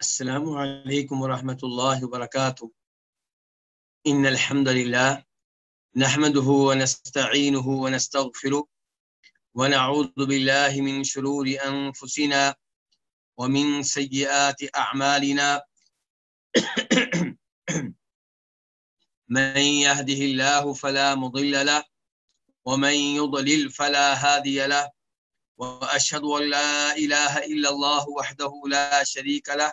السلام عليكم ورحمة الله وبركاته. إن الحمد لله نحمده ونستعينه ونستغفره ونعوذ بالله من شرور أنفسنا ومن سيئات أعمالنا. من يهده الله فلا مضل له ومن يضلل فلا هادي له. وأشهد أن لا إله إلا الله وحده لا شريك له.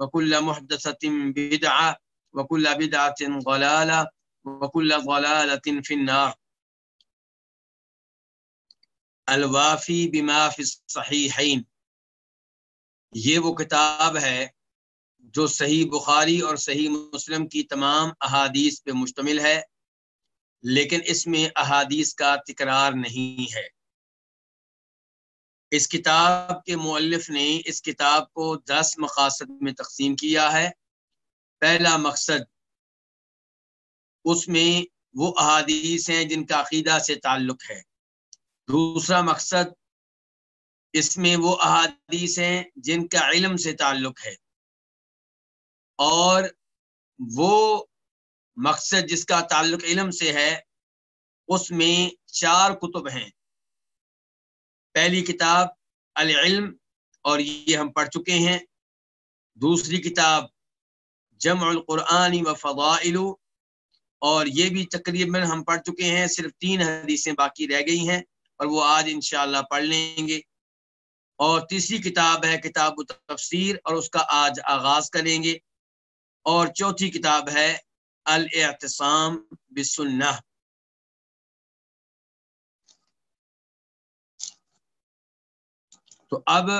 وكل محدثة بدعة وكل بدعة ضلالة وكل ضلالة في النار. الوافی بما فی الصحیحین یہ وہ کتاب ہے جو صحیح بخاری اور صحیح مسلم کی تمام احادیث پہ مشتمل ہے، لیکن اس میں احادیث کا تکرار نہیں ہے۔ اس کتاب کے مؤلف نے اس کتاب کو دس مقاصد میں تقسیم کیا ہے۔ پہلا مقصد، اس میں وہ احادیث ہیں جن کا عقیدہ سے تعلق ہے۔ دوسرا مقصد، اس میں وہ احادیث ہیں جن کا علم سے تعلق ہے۔ اور وہ مقصد جس کا تعلق علم سے ہے، اس میں چار کتب ہیں۔ پہلی کتاب العلم اور یہ ہم پڑھ چکے ہیں۔ دوسری کتاب جمع القرآن و فضائل اور یہ بھی تقریباً ہم پڑھ چکے ہیں، صرف تین حدیثیں باقی رہ گئی ہیں اور وہ آج انشاءاللہ پڑھ لیں گے۔ اور تیسری کتاب ہے کتاب و تفسیر اور اس کا آج آغاز کریں گے۔ اور چوتھی کتاب ہے الاعتصام بسنہ تو اب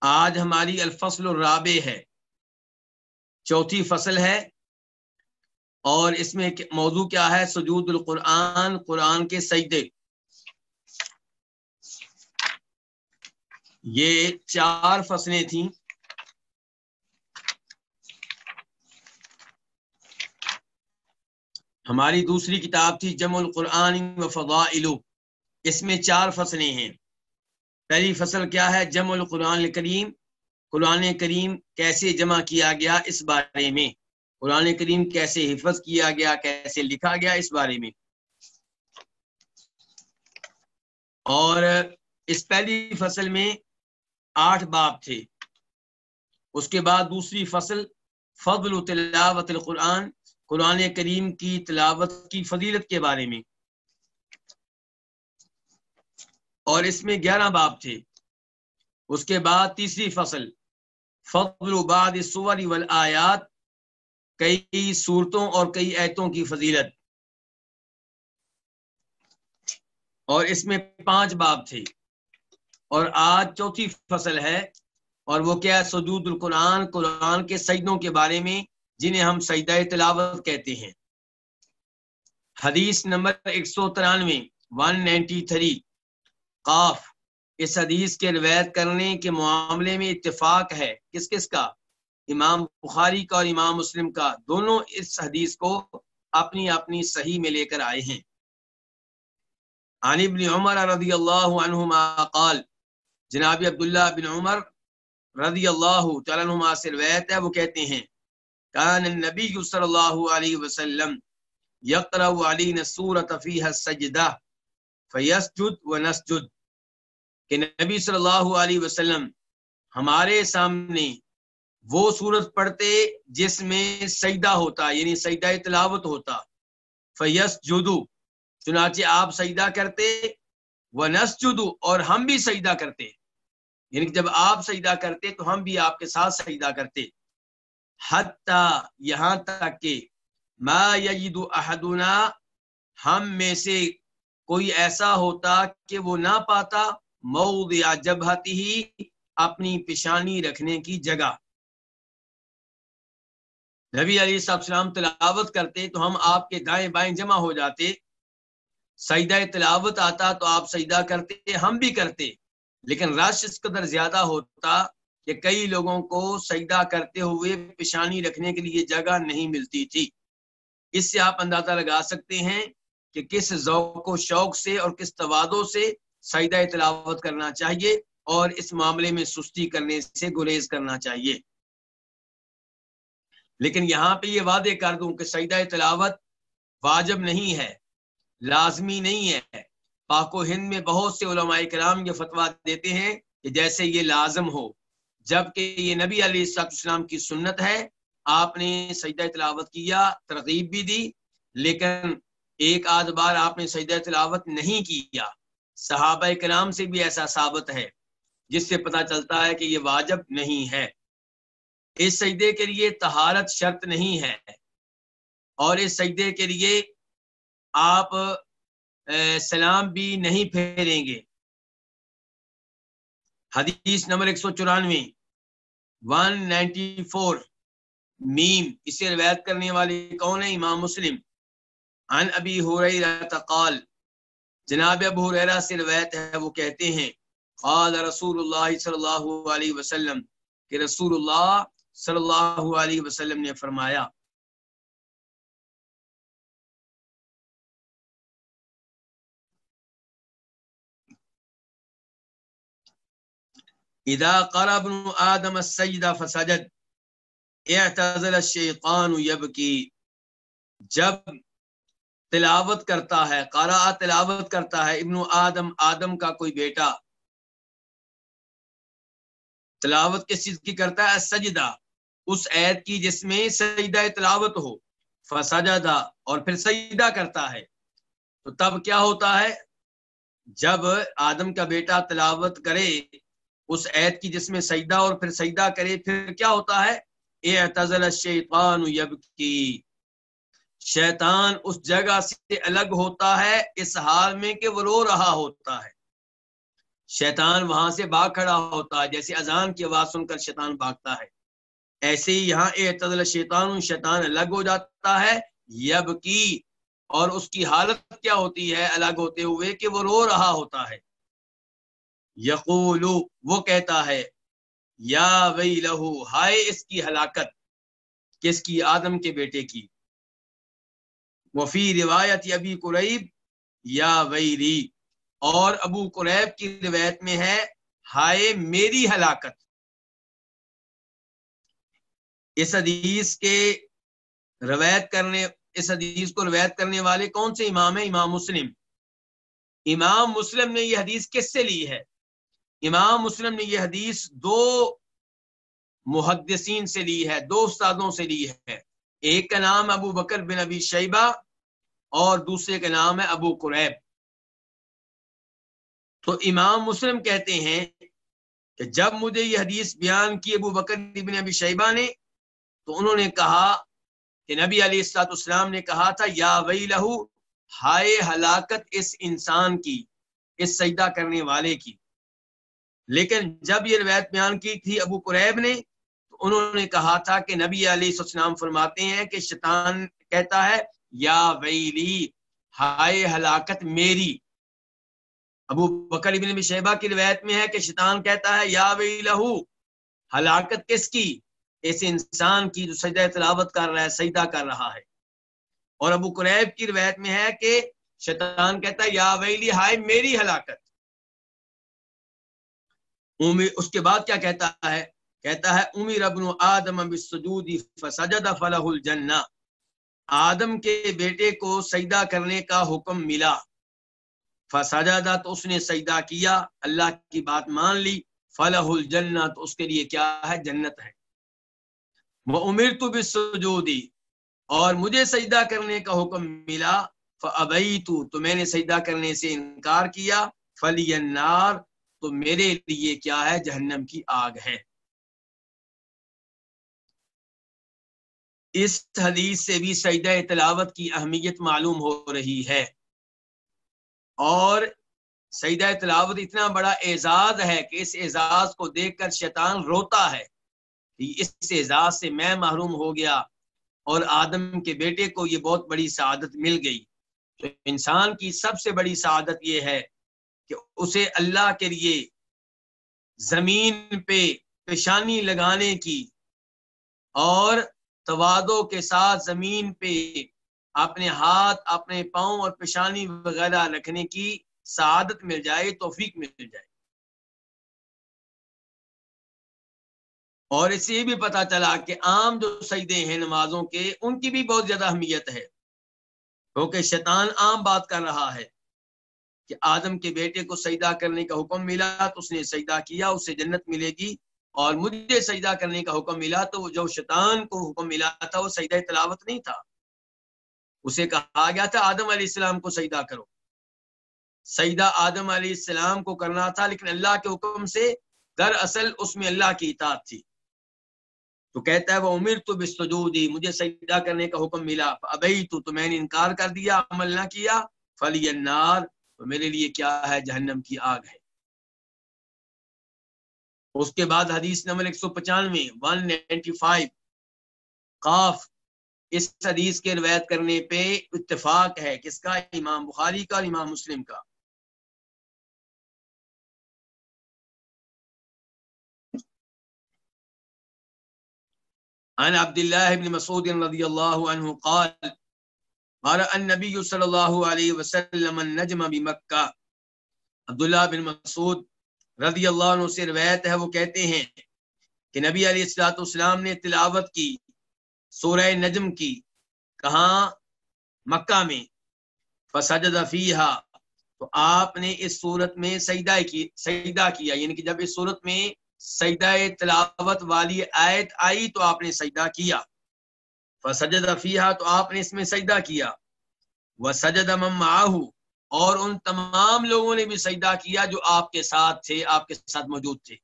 آج ہماری الفصل الرابع ہے۔ چوتھی فصل ہے۔ اور اس میں موضوع کیا ہے؟ سجود القرآن، قرآن کے سجدے۔ یہ چار فصلیں تھیں۔ ہماری دوسری کتاب تھی جم القرآن و فضائل اس میں چار فصلیں ہیں۔ پہلی فصل کیا ہے؟ جم القرآن کریم قرآن کریم کیسے جمع کیا گیا؟ اس بارے میں۔ قرآن کریم کیسے حفظ کیا گیا؟ کیسے لکھا گیا؟ اس بارے میں۔ اور اس پہلی فصل میں آٹھ باب تھے۔ اس کے بعد دوسری فصل، فضل تلاوت القرآن۔ قرآن کریم کی تلاوت کی فضیلت کے بارے میں۔ اور اس میں گیارہ باب تھے۔ اس کے بعد تیسری فصل۔ فضل بعد سور والآیات۔ کئی صورتوں اور کئی ایتوں کی فضیلت۔ اور اس میں پانچ باب تھے۔ اور آج چوتھی فصل ہے۔ اور وہ کیا سجود القرآن۔ قرآن کے سجدوں کے بارے میں جنہیں ہم سجدہ تلاوت کہتے ہیں۔ حدیث نمبر ایک سو ترانوے۔ ون نائنٹی تھری قاف، اس حدیث کے روایت کرنے کے معاملے میں اتفاق ہے۔ کس کس کا؟ امام بخاری کا اور امام مسلم کا۔ دونوں اس حدیث کو اپنی اپنی صحیح میں لے کر آئے ہیں۔ عن ابن عمر رضی اللہ عنہما قال، جناب عبداللہ بن عمر رضی اللہ تعالیٰ عنہما سے روایت ہے، وہ کہتے ہیں، کان النبی صلی اللہ علیہ وسلم یقرأ علینا سورة فیہا السجدہ، فیسجد ونسجد کہ نبی صلی اللہ علیہ وسلم ہمارے سامنے وہ صورت پڑھتے جس میں سجدہ ہوتا یعنی سجدہ تلاوت ہوتا۔ فیس جدو چنانچہ آپ سجدہ کرتے وہ نس جدو اور ہم بھی سجدہ کرتے۔ یعنی جب آپ سجدہ کرتے تو ہم بھی آپ کے ساتھ سجدہ کرتے۔ حتی یہاں تک کہ ما یجد احدنا، ہم میں سے کوئی ایسا ہوتا کہ وہ نہ پاتا۔ موضع جبہتی ہی اپنی پیشانی رکھنے کی جگہ۔ نبی علی صاحب السلام تلاوت کرتے تو ہم آپ کے دائیں بائیں جمع ہو جاتے۔ سجدہ تلاوت آتا تو آپ سجدہ کرتے، ہم بھی کرتے۔ لیکن رش اس قدر زیادہ ہوتا کہ کئی لوگوں کو سجدہ کرتے ہوئے پیشانی رکھنے کے لیے جگہ نہیں ملتی تھی۔ اس سے آپ اندازہ لگا سکتے ہیں کہ کس ذوق و شوق سے اور کس توادوں سے سجدہ تلاوت کرنا چاہیے اور اس معاملے میں سستی کرنے سے گریز کرنا چاہیے۔ لیکن یہاں پہ یہ وعدے کر دوں کہ سجدہ تلاوت واجب نہیں ہے، لازمی نہیں ہے۔ پاک و ہند میں بہت سے علماء کرام یہ فتویٰ دیتے ہیں کہ جیسے یہ لازم ہو، جبکہ یہ نبی علیہ السلام کی سنت ہے۔ آپ نے سجدہ تلاوت کیا، ترغیب بھی دی، لیکن ایک آدھ بار آپ نے سجدہ تلاوت نہیں کیا۔ صحابہ کرام سے بھی ایسا ثابت ہے، جس سے پتا چلتا ہے کہ یہ واجب نہیں ہے۔ اس سجدے کے لیے تہارت شرط نہیں ہے۔ اور اس سجدے کے لیے آپ سلام بھی نہیں پھیریں گے۔ حدیث نمبر ایک سو چورانوے، ون نائنٹی فور، میم، اسے روایت کرنے والے کون ہے؟ امام مسلم۔ عن ابی حریرہ قال جناب ابو حریرہ سے روایت ہے، وہ کہتے ہیں، قال رسول اللہ صلی اللہ علیہ وسلم کہ رسول اللہ صلی اللہ علیہ وسلم نے فرمایا، اذا قرب ابن السجدہ فسجد، اعتزل الشیطان یبکی، جب تلاوت کرتا ہے قارا تلاوت کرتا ہے، ابن آدم آدم کا کوئی بیٹا۔ تلاوت کس چیز کی کرتا ہے؟ سجدہ۔ اس عید کی جس میں سجدہ تلاوت ہو۔ فسجدہ اور پھر سجدہ کرتا ہے۔ تو تب کیا ہوتا ہے؟ جب آدم کا بیٹا تلاوت کرے، اس عید کی جس میں سجدہ اور پھر سجدہ کرے، پھر کیا ہوتا ہے؟ اعتزل الشیطان یبکی۔ شیطان اس جگہ سے الگ ہوتا ہے، اس حال میں کہ وہ رو رہا ہوتا ہے۔ شیطان وہاں سے باغ کھڑا ہوتا ہے، جیسے اذان کی آواز سن کر شیطان بھاگتا ہے۔ ایسے ہی یہاں اعتزل شیطان شیطان الگ ہو جاتا ہے یب کی اور اس کی حالت کیا ہوتی ہے الگ ہوتے ہوئے کہ وہ رو رہا ہوتا ہے۔ یقول وہ کہتا ہے، یا وئی لہو ہائے اس کی ہلاکت، کس کی آدم کے بیٹے کی۔ وفی روایت ابی قریب، یا ویری اور ابو قریب کی روایت میں ہے، ہائے میری ہلاکت۔ اس حدیث کے روایت کرنے، اس حدیث کو روایت کرنے والے کون سے امام ہیں؟ امام مسلم۔ امام مسلم نے یہ حدیث کس سے لی ہے؟ امام مسلم نے یہ حدیث دو محدثین سے لی ہے، دو استادوں سے لی ہے۔ ایک کا نام ابو بکر بن ابی شیبہ اور دوسرے کا نام ہے ابو قریب۔ تو امام مسلم کہتے ہیں کہ جب مجھے یہ حدیث بیان کی ابو بکر بن ابی شیبہ نے، تو انہوں نے کہا کہ نبی علی السلاط اسلام نے کہا تھا، یا وئی لہو ہائے ہلاکت اس انسان کی، اس سجدہ کرنے والے کی۔ لیکن جب یہ روایت بیان کی تھی ابو قریب نے، تو انہوں نے کہا تھا کہ نبی علی السلام فرماتے ہیں کہ شیطان کہتا ہے یا ویلی، ہائے ہلاکت میری۔ ابو بکر ابن شیبہ کی روایت میں ہے کہ شیطان کہتا ہے، یا وی لہو ہلاکت کس کی؟ اس انسان کی جو سجدہ تلاوت کر رہا ہے، سجدہ کر رہا ہے۔ اور ابو قریب کی روایت میں ہے کہ شیطان کہتا ہے، یا ویلی، ہائے میری ہلاکت۔ اس کے بعد کیا کہتا ہے؟ کہتا ہے، امیر ابن آدم فسجد فلح الجنہ۔ آدم کے بیٹے کو سجدہ کرنے کا حکم ملا۔ فسجدہ تو اس نے سجدہ کیا، اللہ کی بات مان لی۔ فلاح الجنت، اس کے لیے کیا ہے؟ جنت ہے۔ وہ امیر تو بھی سجودی اور مجھے سجدہ کرنے کا حکم ملا۔ فبئی تو میں نے سجدہ کرنے سے انکار کیا۔ فلی النار، تو میرے لیے کیا ہے؟ جہنم کی آگ ہے۔ اس حدیث سے بھی سجدہ تلاوت کی اہمیت معلوم ہو رہی ہے۔ اور سجدہ تلاوت اتنا بڑا اعزاز ہے کہ اس اعزاز کو دیکھ کر شیطان روتا ہے کہ اس اعزاز سے میں محروم ہو گیا اور آدم کے بیٹے کو یہ بہت بڑی سعادت مل گئی۔ تو انسان کی سب سے بڑی سعادت یہ ہے کہ اسے اللہ کے لیے زمین پہ پیشانی لگانے کی اور توادوں کے ساتھ زمین پہ اپنے ہاتھ، اپنے پاؤں اور پیشانی وغیرہ رکھنے کی سعادت مل جائے، توفیق مل جائے۔ اور اس سے بھی پتا چلا کہ عام جو سجدے ہیں نمازوں کے، ان کی بھی بہت زیادہ اہمیت ہے۔ کیونکہ شیطان عام بات کر رہا ہے کہ آدم کے بیٹے کو سجدہ کرنے کا حکم ملا، تو اس نے سجدہ کیا، اسے جنت ملے گی۔ اور مجھے سجدہ کرنے کا حکم ملا تو جو شیطان کو حکم ملا تھا وہ سجدہ تلاوت نہیں تھا۔ اسے کہا گیا تھا آدم علیہ السلام کو سجدہ کرو۔ سجدہ آدم علیہ السلام کو کرنا تھا لیکن اللہ کے حکم سے در اصل اس میں اللہ کی اطاعت تھی۔ تو کہتا ہے وہ امیر تو بستجودی مجھے سجدہ کرنے کا حکم ملا۔ ابھی تو, تو میں نے انکار کر دیا عمل نہ کیا۔ فلی النار تو میرے لیے کیا ہے؟ جہنم کی آگ ہے۔ اس کے بعد حدیث نمبر ایک سو پچانوے ون نائنٹی فائیو قاف، اس حدیث کے روایت کرنے پہ اتفاق ہے کس کا؟ امام بخاری کا اور امام مسلم کا۔ عن عبد الله بن مسعود رضي الله عنه قال قال النبي صلى الله عليه وسلم النجم بمكة عبد الله بن مسعود رضی اللہ عنہ سے روایت ہے، وہ کہتے ہیں کہ نبی علیہ السلاۃ والسلام نے تلاوت کی، سورہ نجم کی، کہاں؟ مکہ میں۔ فسجد فیہا، تو آپ نے اس صورت میں سجدہ کی، سجدہ کیا۔ یعنی کہ جب اس صورت میں سجدہ تلاوت والی آیت آئی تو آپ نے سجدہ کیا۔ فسجد فیہا، تو آپ نے اس میں سجدہ کیا۔ وہ سجد معاہو اور ان تمام لوگوں نے بھی سجدہ کیا جو آپ کے ساتھ تھے، آپ کے ساتھ موجود تھے۔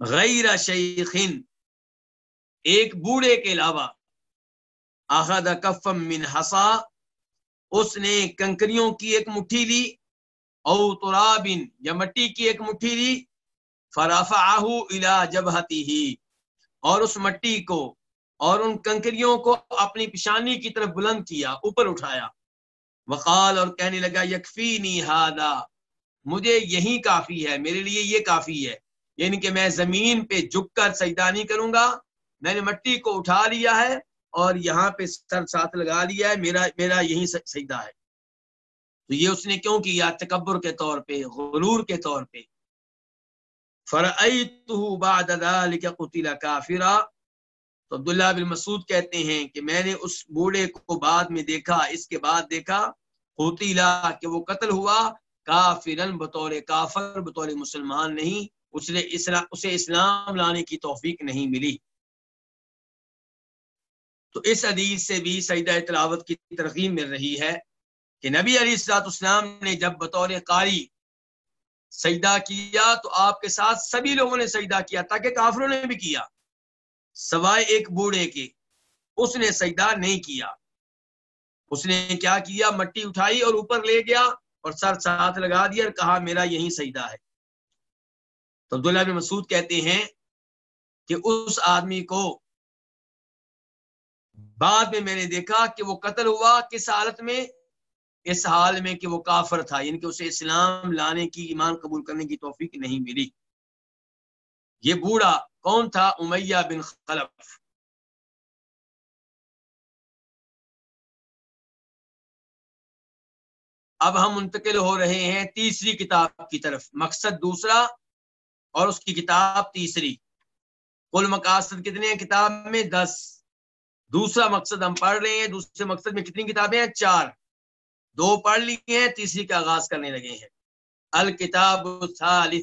غیر شیخن ایک بوڑھے کے علاوہ۔ احد کفم من حسا اس نے کنکریوں کی ایک مٹھی لی، او ترابن یا مٹی کی ایک مٹھی لی فرافا آہو الا جبہتی ہی اور اس مٹی کو اور ان کنکریوں کو اپنی پشانی کی طرف بلند کیا، اوپر اٹھایا۔ وقال اور کہنے لگا یکفی نی مجھے یہی کافی ہے، میرے لیے یہ کافی ہے۔ یعنی کہ میں زمین پہ جھک کر سجدہ نہیں کروں گا۔ میں نے مٹی کو اٹھا لیا ہے اور یہاں پہ سر ساتھ لگا لیا ہے، میرا میرا یہی سجدہ ہے۔ تو یہ اس نے کیوں کیا؟ تکبر کے طور پہ، غرور کے طور پہ۔ فرعیتہ بعد ذلك قتل کافرا تو عبداللہ بن مسعود کہتے ہیں کہ میں نے اس بوڑھے کو بعد میں دیکھا، اس کے بعد دیکھا ہوتیلا کہ وہ قتل ہوا کافرن بطور کافر، بطور مسلمان نہیں، اس نے اسلام، اسے اسلام لانے کی توفیق نہیں ملی۔ تو اس حدیث سے بھی سجدہ تلاوت کی ترغیب مل رہی ہے کہ نبی علی السلاط اسلام نے جب بطور قاری سجدہ کیا تو آپ کے ساتھ سبھی لوگوں نے سجدہ کیا تاکہ کافروں نے بھی کیا۔ سوائے ایک بوڑھے کے، اس نے سجدہ نہیں کیا۔ اس نے کیا کیا؟ مٹی اٹھائی اور اوپر لے گیا اور سر ساتھ لگا دیا اور کہا، میرا یہی سجدہ ہے۔ تو عبداللہ بن مسعود کہتے ہیں کہ اس آدمی کو بعد میں میں نے دیکھا کہ وہ قتل ہوا، کس حالت میں؟ اس حال میں کہ وہ کافر تھا یعنی کہ اسے اسلام لانے کی، ایمان قبول کرنے کی توفیق نہیں ملی۔ یہ بوڑھا کون تھا امیہ بن خلف۔ اب ہم منتقل ہو رہے ہیں تیسری کتاب کی طرف۔ مقصد دوسرا اور اس کی کتاب تیسری۔ کل مقاصد کتنے ہیں کتاب میں؟ دس۔ دوسرا مقصد ہم پڑھ رہے ہیں۔ دوسرے مقصد میں کتنی کتابیں ہیں؟ چار۔ دو پڑھ لی ہیں، تیسری کا آغاز کرنے لگے ہیں۔ الکتاب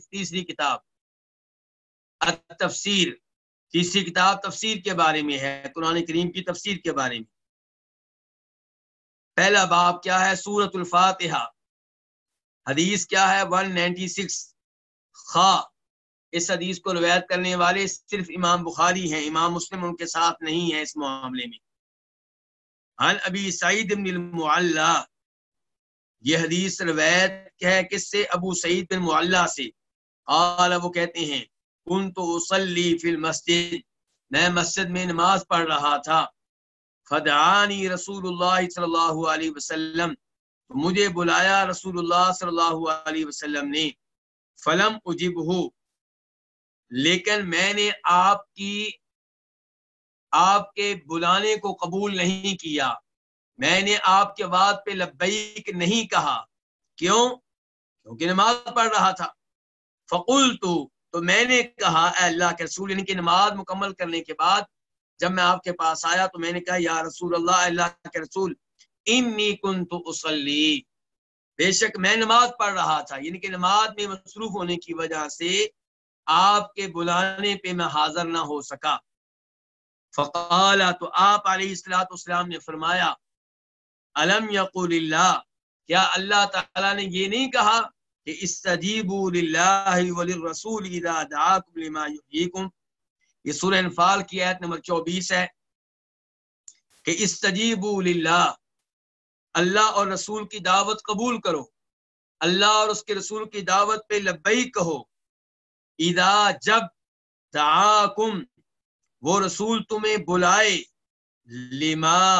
تیسری کتاب۔ تفسیر تیسری کتاب تفسیر کے بارے میں ہے، قرآن کریم کی تفسیر کے بارے میں۔ پہلا باب کیا ہے؟ سورت الفاتحہ۔ حدیث کیا ہے؟ 196 خا، اس حدیث کو روایت کرنے والے صرف امام بخاری ہیں، امام مسلم ان کے ساتھ نہیں ہے اس معاملے میں۔ عن ابی سعید بن المعلا یہ حدیث روایت ہے کس سے؟ ابو سعید بن معلا سے۔ قال، وہ کہتے ہیں کن تو اسلی فی المسجد، میں مسجد میں نماز پڑھ رہا تھا۔ فدعانی رسول اللہ صلی اللہ علیہ وسلم مجھے بلایا رسول اللہ صلی اللہ علیہ وسلم نے۔ فلم اجب ہو لیکن میں نے آپ کی، آپ کے بلانے کو قبول نہیں کیا۔ میں نے آپ کے بات پہ لبیک نہیں کہا۔ کیوں؟ کیونکہ نماز پڑھ رہا تھا۔ فقول تو تو میں نے کہا، اے اللہ کے رسول یعنی کہ نماز مکمل کرنے کے بعد جب میں آپ کے پاس آیا تو میں نے کہا، یا رسول اللہ اللہ کے رسول، انی کنت اسلی بے شک میں نماز پڑھ رہا تھا یعنی کہ نماز میں مصروف ہونے کی وجہ سے آپ کے بلانے پہ میں حاضر نہ ہو سکا۔ فقال، تو آپ علیہ السلاۃ اسلام نے فرمایا علم یقول اللہ؟ کیا اللہ تعالیٰ نے یہ نہیں کہا کہ استجیبوا للہ وللرسول اذا دعاکم لما یحییکم۔ یہ سورہ انفال کی آیت نمبر چوبیس ہے کہ استجیبوا للہ، اللہ اور رسول کی دعوت قبول کرو۔ اللہ اور اس کے رسول کی دعوت پہ لبئی کہو۔ اذا جب دعاکم، وہ رسول تمہیں بلائے لما،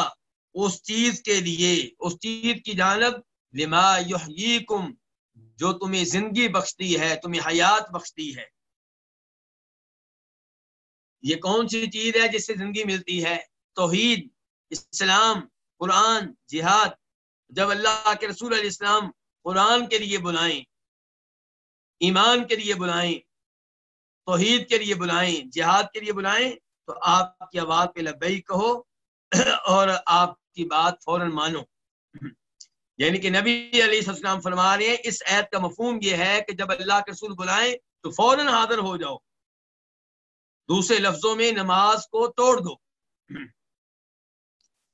اس چیز کے لیے، اس چیز کی جانب، لما یحییکم۔ جو تمہیں زندگی بخشتی ہے، تمہیں حیات بخشتی ہے۔ یہ کون سی چیز ہے جس سے زندگی ملتی ہے؟ توحید، اسلام، قرآن، جہاد۔ جب اللہ کے رسول علیہ السلام قرآن کے لیے بلائیں، ایمان کے لیے بلائیں، توحید کے لیے بلائیں، جہاد کے لیے بلائیں، تو آپ کی آواز پہ لبئی کہو اور آپ کی بات فوراً مانو۔ یعنی کہ نبی علیہ السلام فرما رہے ہیں، اس عید کا مفہوم یہ ہے کہ جب اللہ کے رسول بلائیں تو فوراً حاضر ہو جاؤ۔ دوسرے لفظوں میں نماز کو توڑ دو۔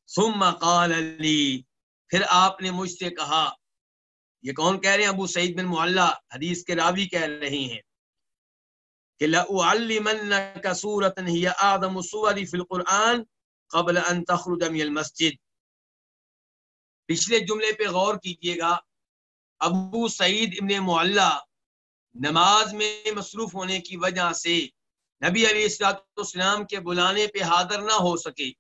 ثم قال علی پھر آپ نے مجھ سے کہا۔ یہ کون کہہ رہے ہیں؟ ابو سعید بن معلہ حدیث کے راوی کہہ رہے ہیں کہ لَأُعَلِّمَنَّكَ سُورَةً هِيَ آدَمُ سُوَرِ فِي الْقُرْآنِ قَبْلَ أَن تَخْرُجَ مِنَ الْمَسْجِدِ۔ پچھلے جملے پہ غور کیجیے گا۔ ابو سعید ابن معلہ نماز میں مصروف ہونے کی وجہ سے نبی علیہ السلام کے بلانے پہ حاضر نہ ہو سکے۔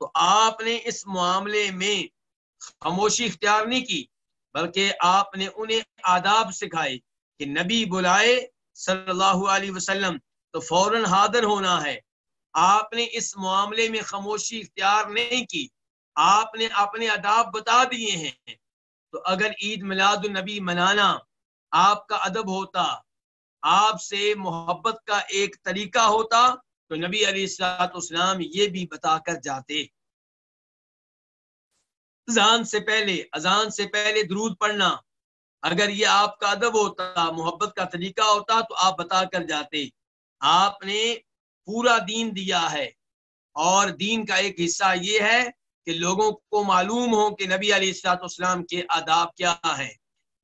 تو آپ نے اس معاملے میں خاموشی اختیار نہیں کی، بلکہ آپ نے انہیں آداب سکھائے کہ نبی بلائے صلی اللہ علیہ وسلم تو فوراً حاضر ہونا ہے۔ آپ نے اس معاملے میں خاموشی اختیار نہیں کی۔ آپ نے اپنے اداب بتا دیے ہیں۔ تو اگر عید میلاد النبی منانا آپ کا ادب ہوتا، آپ سے محبت کا ایک طریقہ ہوتا، تو نبی علیہ السلاط اسلام یہ بھی بتا کر جاتے۔ اذان سے پہلے، اذان سے پہلے درود پڑھنا۔ اگر یہ آپ کا ادب ہوتا، محبت کا طریقہ ہوتا، تو آپ بتا کر جاتے۔ آپ نے پورا دین دیا ہے۔ اور دین کا ایک حصہ یہ ہے کہ لوگوں کو معلوم ہو کہ نبی علیہ السلاط اسلام کے آداب کیا ہے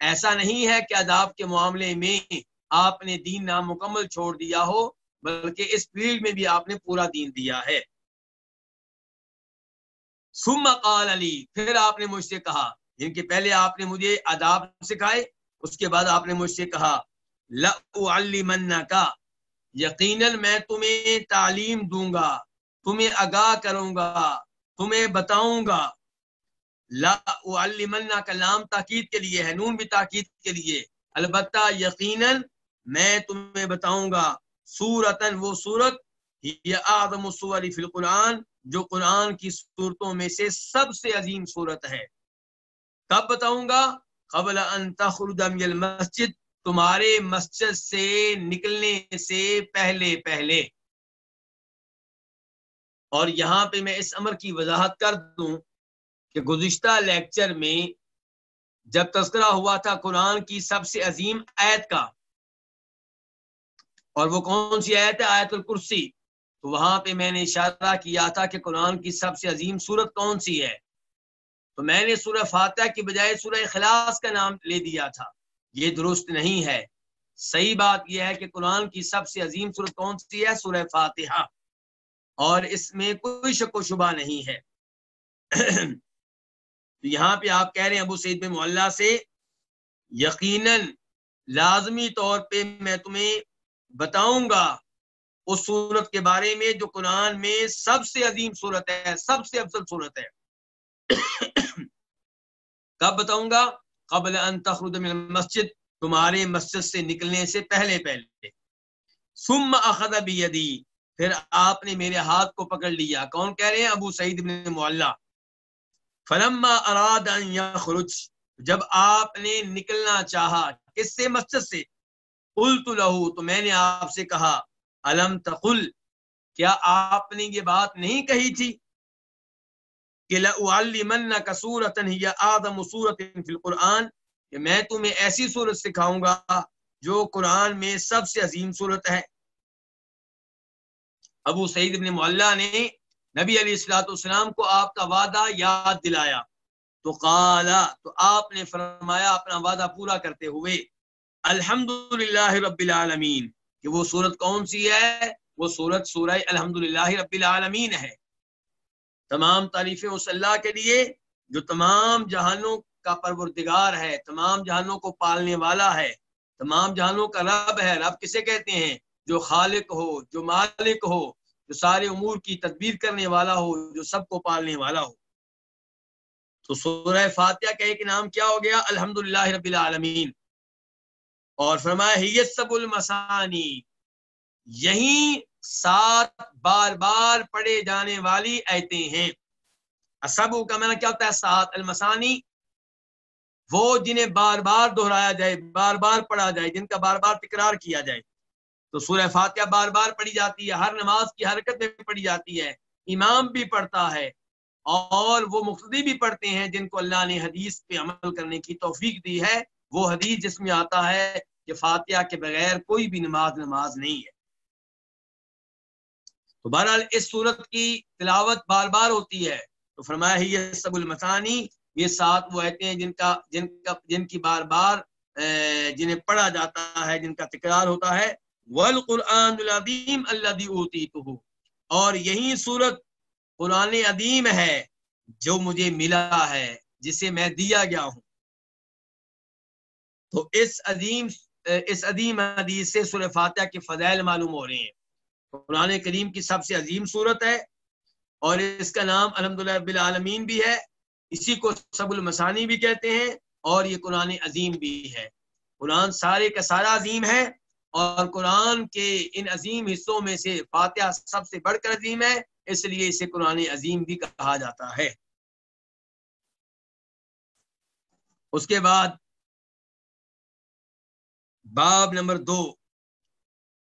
ایسا نہیں ہے کہ آداب کے معاملے میں آپ نے دین نام مکمل چھوڑ دیا ہو، بلکہ اس فیلڈ میں بھی آپ نے پورا دین دیا ہے۔ ثم قال علی، پھر آپ نے مجھ سے کہا یعنی جن کے پہلے آپ نے مجھے آداب سکھائے، اس کے بعد آپ نے مجھ سے کہا کا یقیناً میں تمہیں تعلیم دوں گا، تمہیں آگاہ کروں گا۔ تمہیں بتاؤں گا۔ لا علمنا کا لام تاکید کے لیے ہے، نون بھی تاکید کے لیے۔ البتہ یقیناً میں تمہیں بتاؤں گا سورتن وہ سورت یہ آدم فی القرآن، جو قرآن کی صورتوں میں سے سب سے عظیم صورت ہے۔ کب بتاؤں گا؟ قبل ان تخرج من المسجد، تمہارے مسجد سے نکلنے سے پہلے پہلے۔ اور یہاں پہ میں اس امر کی وضاحت کر دوں کہ گزشتہ لیکچر میں جب تذکرہ ہوا تھا قرآن کی سب سے عظیم عید کا، اور وہ کون سی آیت ہے؟ آیت الکرسی۔ تو وہاں پہ میں نے اشارہ کیا تھا کہ قرآن کی سب سے عظیم صورت کون سی ہے۔ تو میں نے سورہ فاتحہ کی بجائے سورہ اخلاص کا نام لے دیا تھا۔ یہ درست نہیں ہے۔ صحیح بات یہ ہے کہ قرآن کی سب سے عظیم صورت کون سی ہے؟ سورہ فاتحہ۔ اور اس میں کوئی شک و شبہ نہیں ہے۔ تو یہاں پہ آپ کہہ رہے ہیں ابو سعید بن معلّہ سے، یقیناً لازمی طور پہ میں تمہیں بتاؤں گا اس صورت کے بارے میں جو قرآن میں سب سے عظیم صورت ہے، سب سے افضل صورت ہے۔ کب بتاؤں گا؟ قبل ان تخرج من مسجد تمہارے مسجد سے نکلنے سے پہلے پہلے۔ ثم اخذ بیدی پھر آپ نے میرے ہاتھ کو پکڑ لیا۔ کون کہہ رہے ہیں؟ ابو سعید بن معلہ فلما اراد ان یخرج، جب آپ نے نکلنا چاہا، کس سے؟ مسجد سے۔ قلت له، تو میں نے آپ سے کہا، الم تقل؟ کیا آپ نے یہ بات نہیں کہی تھی؟ کہ لَأُعَلِّمَنَّكَ سُورَةً هِيَ آدَمُ سُورَةٍ فِي الْقُرْآنِ، کہ میں تمہیں ایسی صورت سکھاؤں گا جو قرآن میں سب سے عظیم صورت ہے۔ ابو سعید بن معلہ نے نبی علیہ السلاۃ والسلام کو آپ کا وعدہ یاد دلایا۔ تو قالا تو آپ نے فرمایا اپنا وعدہ پورا کرتے ہوئے الحمد رب العالمین۔ کہ وہ صورت کون سی ہے؟ وہ صورت سورہ الحمد رب العالمین ہے۔ تمام تعریفیں اس اللہ کے لیے، جو تمام جہانوں کا پروردگار ہے، تمام جہانوں کو پالنے والا ہے، تمام جہانوں کا رب ہے۔ رب کسے کہتے ہیں؟ جو خالق ہو، جو مالک ہو جو سارے امور کی تدبیر کرنے والا ہو، جو سب کو پالنے والا ہو۔ تو سورہ فاتحہ کا ایک نام کیا ہو گیا؟ الحمد رب العالمین۔ اور فرمایا سب المسانی یہی سات بار بار پڑھے جانے والی ایتیں ہیں۔ اسبو کا معنی کیا ہوتا ہے؟ سات المسانی وہ جنہیں بار بار دہرایا جائے، بار بار پڑھا جائے، جن کا بار بار تکرار کیا جائے۔ تو سورہ فاتحہ بار بار پڑھی جاتی ہے، ہر نماز کی حرکت میں پڑھی جاتی ہے، امام بھی پڑھتا ہے اور وہ مقتدی بھی پڑھتے ہیں جن کو اللہ نے حدیث پہ عمل کرنے کی توفیق دی ہے۔ وہ حدیث جس میں آتا ہے کہ فاتحہ کے بغیر کوئی بھی نماز نماز نہیں ہے۔ تو بہرحال اس صورت کی تلاوت بار بار ہوتی ہے۔ تو فرمایا ہی یہ سب المسانی یہ سات وہ ایتے ہیں جن کا جن کا، جن کی بار بار جنہیں پڑھا جاتا ہے، جن کا تکرار ہوتا ہے۔ والقرآن العظیم اللہ اوتی اور یہی صورت قرآن عظیم ہے جو مجھے ملا ہے، جسے میں دیا گیا ہوں۔ تو اس عظیم اس عظیم حدیث سے سورہ فاتحہ کے فضائل معلوم ہو رہے ہیں۔ قرآن کریم کی سب سے عظیم صورت ہے اور اس کا نام الحمد بالعالمین بھی ہے۔ اسی کو سب المسانی بھی کہتے ہیں اور یہ قرآن عظیم بھی ہے۔ قرآن سارے کا سارا عظیم ہے۔ اور قرآن کے ان عظیم حصوں میں سے فاتحہ سب سے بڑھ کر عظیم ہے، اس لیے اسے قرآن عظیم بھی کہا جاتا ہے۔ اس کے بعد باب نمبر دو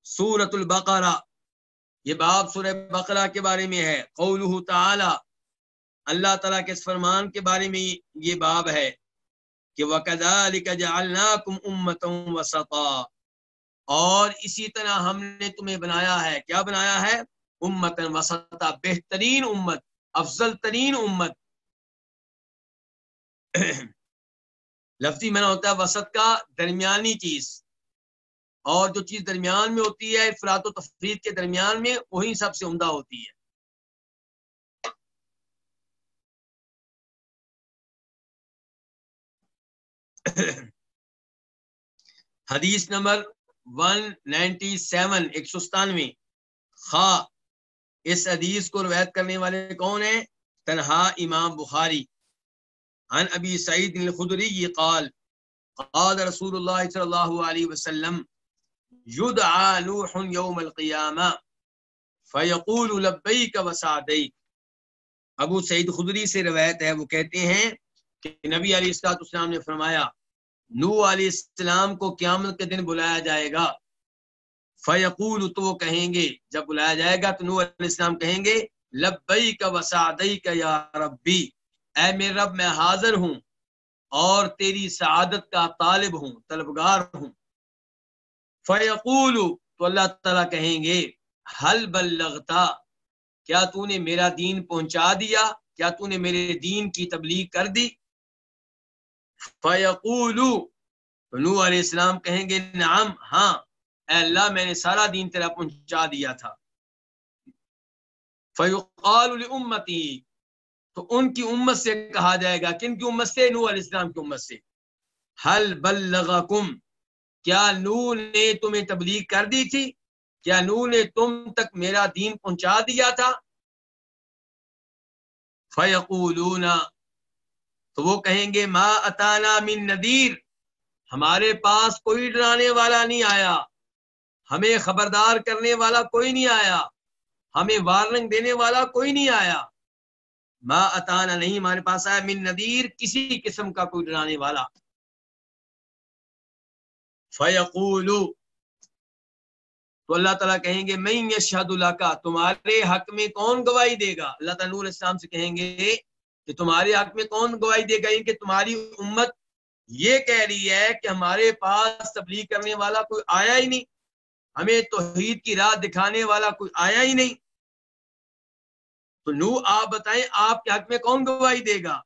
سورت البقرہ۔ یہ باب سورہ بقرہ کے بارے میں ہے۔ قولہ تعالی، اللہ تعالیٰ کے اس فرمان کے بارے میں یہ باب ہے کہ وَكَذَلِكَ جَعَلْنَاكُمْ أُمَّةً وَسَطًا۔ اور اسی طرح ہم نے تمہیں بنایا ہے، کیا بنایا ہے؟ امتن وسطا، بہترین امت، افضل ترین امت۔ لفظی میں ہوتا ہے وسط کا درمیانی چیز۔ اور جو چیز درمیان میں ہوتی ہے، افراد و تفرید کے درمیان میں، وہی سب سے عمدہ ہوتی ہے۔ حدیث نمبر ون نائنٹی سیون ایک سو ستانوے. خا اس حدیث کو روایت کرنے والے کون ہیں؟ تنہا امام بخاری. عن ابی سعید الخدری قال قال رسول اللہ صلی اللہ علیہ وسلم يدعى نوح يوم القيامة فيقول لبيك وسعديك ابو سعید خدری سے روایت ہے، وہ کہتے ہیں کہ نبی علیہ السلاط اسلام نے فرمایا نو علیہ السلام کو قیامت کے دن بلایا جائے گا۔ فیقول تو وہ کہیں گے، جب بلایا جائے گا تو نو علیہ السلام کہیں گے لبئی کا وسعدئی کا یا ربی، اے میرے رب میں حاضر ہوں اور تیری سعادت کا طالب ہوں، طلبگار ہوں۔ فیقول تو تو اللہ تعالیٰ کہیں گے حل بلغتا کیا تو نے میرا دین پہنچا دیا؟ کیا تو نے میرے دین کی تبلیغ کر دی؟ فیقولو، تو نو علیہ السلام کہیں گے، نعم ہاں اے اللہ، میں نے سارا دین تیرا پہنچا دیا تھا۔ فیقال لامتی، تو ان کی امت سے کہا جائے گا، کن کی امت سے؟ نو علیہ السلام کی امت سے۔ حل بلغکم، کیا نو نے تمہیں تبلیغ کر دی تھی؟ کیا نو نے تم تک میرا دین پہنچا دیا تھا؟ فیقولون تو وہ کہیں گے، ما اتانا من ندیر ہمارے پاس کوئی ڈرانے والا نہیں آیا۔ ہمیں خبردار کرنے والا کوئی نہیں آیا۔ ہمیں وارننگ دینے والا کوئی نہیں آیا۔ ما اتانا نہیں، ہمارے پاس آیا من ندیر کسی قسم کا کوئی ڈرانے والا۔ فیقولو، تو اللہ تعالیٰ کہیں گے میں یشہد اللہ کا تمہارے حق میں کون گواہی دے گا؟ اللہ تعالیٰ نور اسلام سے کہیں گے کہ تمہارے حق میں کون گواہی دے گا؟ یعنی کہ تمہاری امت یہ کہہ رہی ہے کہ ہمارے پاس تبلیغ کرنے والا کوئی آیا ہی نہیں، ہمیں توحید کی راہ دکھانے والا کوئی آیا ہی نہیں۔ تو نو، آپ بتائیں آپ کے حق میں کون گواہی دے گا؟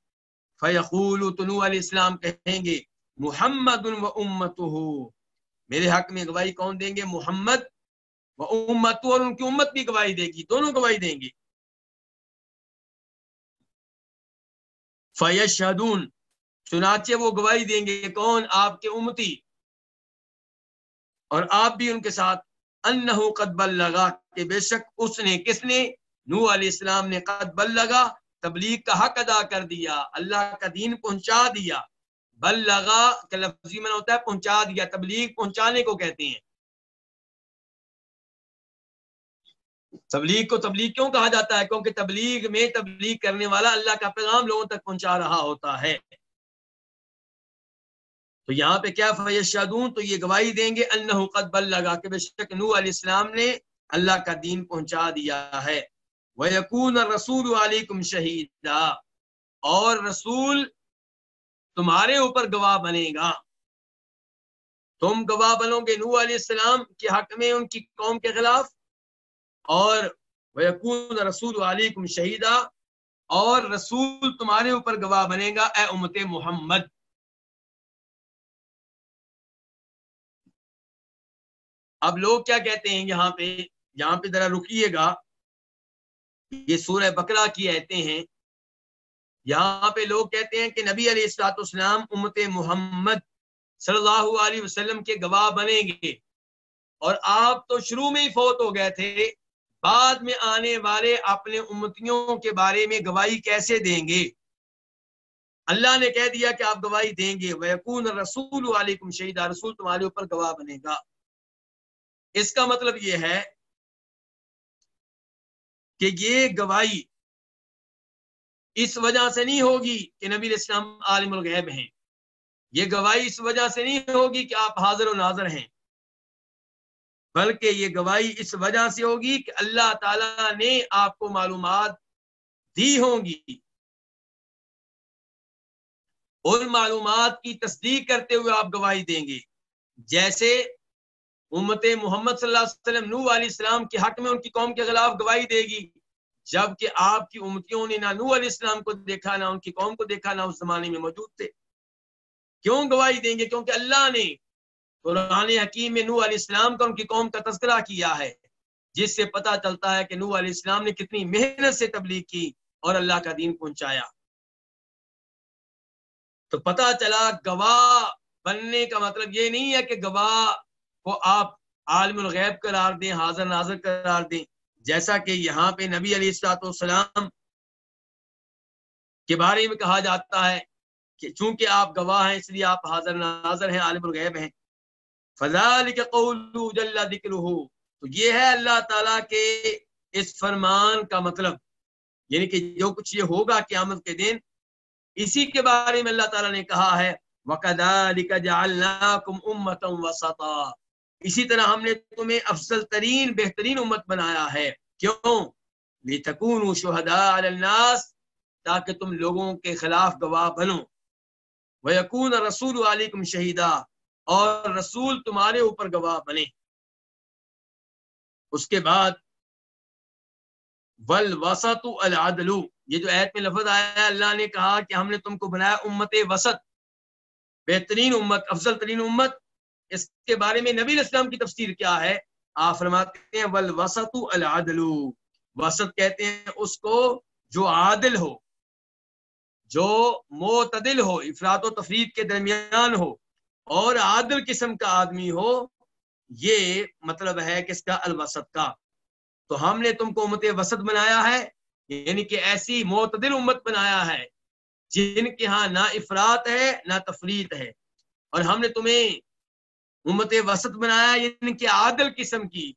فیقول تو نو علیہ السلام کہیں گے، محمد و امت میرے حق میں گواہی کون دیں گے؟ محمد و امت اور ان کی امت بھی گواہی دے گی، دونوں گواہی دیں گے۔ فیشہدون، چنانچہ وہ گواہی دیں گے کون آپ کے امتی؟ اور آپ بھی ان کے ساتھ، انہو قد بلغا، کہ بے شک اس نے، کس نے؟ نو علیہ السلام نے قد بلغا، تبلیغ کا حق ادا کر دیا، اللہ کا دین پہنچا دیا، بلغا کا لفظی من ہوتا ہے پہنچا دیا، تبلیغ پہنچانے کو کہتے ہیں۔ تبلیغ کو تبلیغ کیوں کہا جاتا ہے؟ کیونکہ تبلیغ میں تبلیغ کرنے والا اللہ کا پیغام لوگوں تک پہنچا رہا ہوتا ہے۔ تو یہاں پہ کیا فیش شادون تو یہ گواہی دیں گے اللہ قد بل لگا کہ بے شک نو علیہ السلام نے اللہ کا دین پہنچا دیا ہے۔ وہ یقون رسول علیکم شہیدا اور رسول تمہارے اوپر گواہ بنے گا۔ تم گواہ بنو گے نو علیہ السلام کے حق میں، ان کی قوم کے خلاف۔ اور وہ رسول علیکم شہیدہ اور رسول تمہارے اوپر گواہ بنے گا، اے امت محمد۔ اب لوگ کیا کہتے ہیں یہاں پہ؟ یہاں پہ ذرا رکیے گا۔ یہ سورہ بکرا کی ایتے ہیں۔ یہاں پہ لوگ کہتے ہیں کہ نبی علیہ السلاط اسلام امت محمد صلی اللہ علیہ وسلم کے گواہ بنیں گے۔ اور آپ تو شروع میں ہی فوت ہو گئے تھے۔ بعد میں آنے والے اپنے امتیوں کے بارے میں گواہی کیسے دیں گے؟ اللہ نے کہہ دیا کہ آپ گواہی دیں گے۔ ویکون رسول علیکم شہیدہ رسول تمہارے اوپر گواہ بنے گا۔ اس کا مطلب یہ ہے کہ یہ گواہی اس وجہ سے نہیں ہوگی کہ نبی اسلام عالم الغیب ہیں۔ یہ گواہی اس وجہ سے نہیں ہوگی کہ آپ حاضر و ناظر ہیں۔ بلکہ یہ گواہی اس وجہ سے ہوگی کہ اللہ تعالی نے آپ کو معلومات دی ہوں گی۔ ان معلومات کی تصدیق کرتے ہوئے آپ گواہی دیں گے۔ جیسے امت محمد صلی اللہ علیہ وسلم نو علیہ السلام کے حق میں ان کی قوم کے خلاف گواہی دے گی۔ جبکہ آپ کی امتیوں نے نہ نو علیہ السلام کو دیکھا، نہ ان کی قوم کو دیکھا، نہ اس زمانے میں موجود تھے۔ کیوں گواہی دیں گے؟ کیونکہ اللہ نے قرآن حکیم میں نو علیہ السلام کا ان کی قوم کا تذکرہ کیا ہے، جس سے پتا چلتا ہے کہ نو علیہ السلام نے کتنی محنت سے تبلیغ کی اور اللہ کا دین پہنچایا۔ تو پتا چلا گواہ بننے کا مطلب یہ نہیں ہے کہ گواہ کو آپ عالم الغیب قرار دیں، حاضر ناظر قرار دیں۔ جیسا کہ یہاں پہ نبی علیہ السلاط والسلام کے بارے میں کہا جاتا ہے کہ چونکہ آپ گواہ ہیں، اس لیے آپ حاضر ناظر ہیں، عالم الغیب ہیں۔ فضال کے قول جل ذکر تو یہ ہے اللہ تعالیٰ کے اس فرمان کا مطلب۔ یعنی کہ جو کچھ یہ ہوگا قیامت کے دن، اسی کے بارے میں اللہ تعالیٰ نے کہا ہے وَقَذَلِكَ جَعَلْنَاكُمْ أُمَّةً وَسَطًا۔ اسی طرح ہم نے تمہیں افضل ترین، بہترین امت بنایا ہے۔ کیوں؟ لِتَكُونُوا شُهَدَاءَ عَلَى النَّاسِ، تاکہ تم لوگوں کے خلاف گواہ بنو۔ وَيَكُونَ رَسُولُ عَلَيْكُمْ شَهِدًا اور رسول تمہارے اوپر گواہ بنے۔ اس کے بعد ول وسط العدل۔ یہ جو عید میں لفظ آیا ہے، اللہ نے کہا کہ ہم نے تم کو بنایا امت وسط۔ بہترین امت، افضل ترین امت۔ اس کے بارے میں نبی اسلام کی تفسیر کیا ہے؟ آپ فرماتے ہیں ول وسط العدل۔ وسط کہتے ہیں اس کو جو عادل ہو، جو معتدل ہو افراد و تفرید کے درمیان ہو۔ اور عادل قسم کا آدمی ہو، یہ مطلب ہے کس کا؟ الوسط کا۔ تو ہم نے تم کو امت وسط بنایا ہے یعنی کہ ایسی معتدل امت بنایا ہے جن کے ہاں نہ افراد ہے، نہ تفریح ہے۔ اور ہم نے تمہیں امت وسط بنایا یعنی کہ عادل قسم کی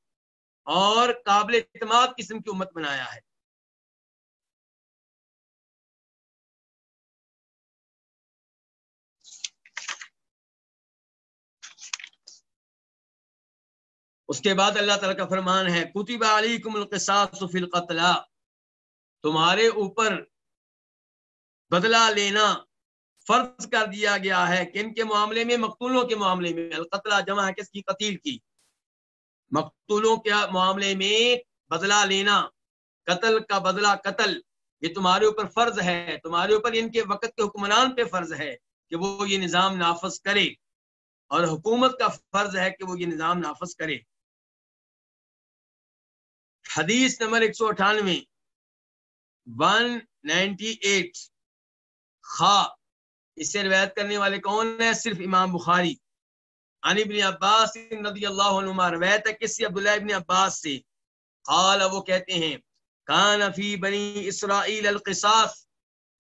اور قابل اعتماد قسم کی امت بنایا ہے۔ اس کے بعد اللہ تعالیٰ کا فرمان ہے، کتب علیکم القصاص فی القتل۔ تمہارے اوپر بدلہ لینا فرض کر دیا گیا ہے کن کے معاملے میں، مقتولوں کے معاملے میں۔ القتلہ جمع ہے کس کی؟ قتیل کی۔ مقتولوں کے معاملے میں بدلہ لینا، قتل کا بدلہ قتل، یہ تمہارے اوپر فرض ہے۔ تمہارے اوپر ان کے وقت کے حکمران پہ فرض ہے کہ وہ یہ نظام نافذ کرے۔ اور حکومت کا فرض ہے کہ وہ یہ نظام نافذ کرے۔ حدیث نمبر ایک سو اٹھانوے، ون نائنٹی ایٹ، خا، اس سے روایت کرنے والے کون ہیں؟ صرف امام بخاری۔ عن ابن عباس رضی اللہ عنہ روایت ہے کسی عبداللہ ابن عباس سے۔ قال، وہ کہتے ہیں، کان فی بنی اسرائیل القصاص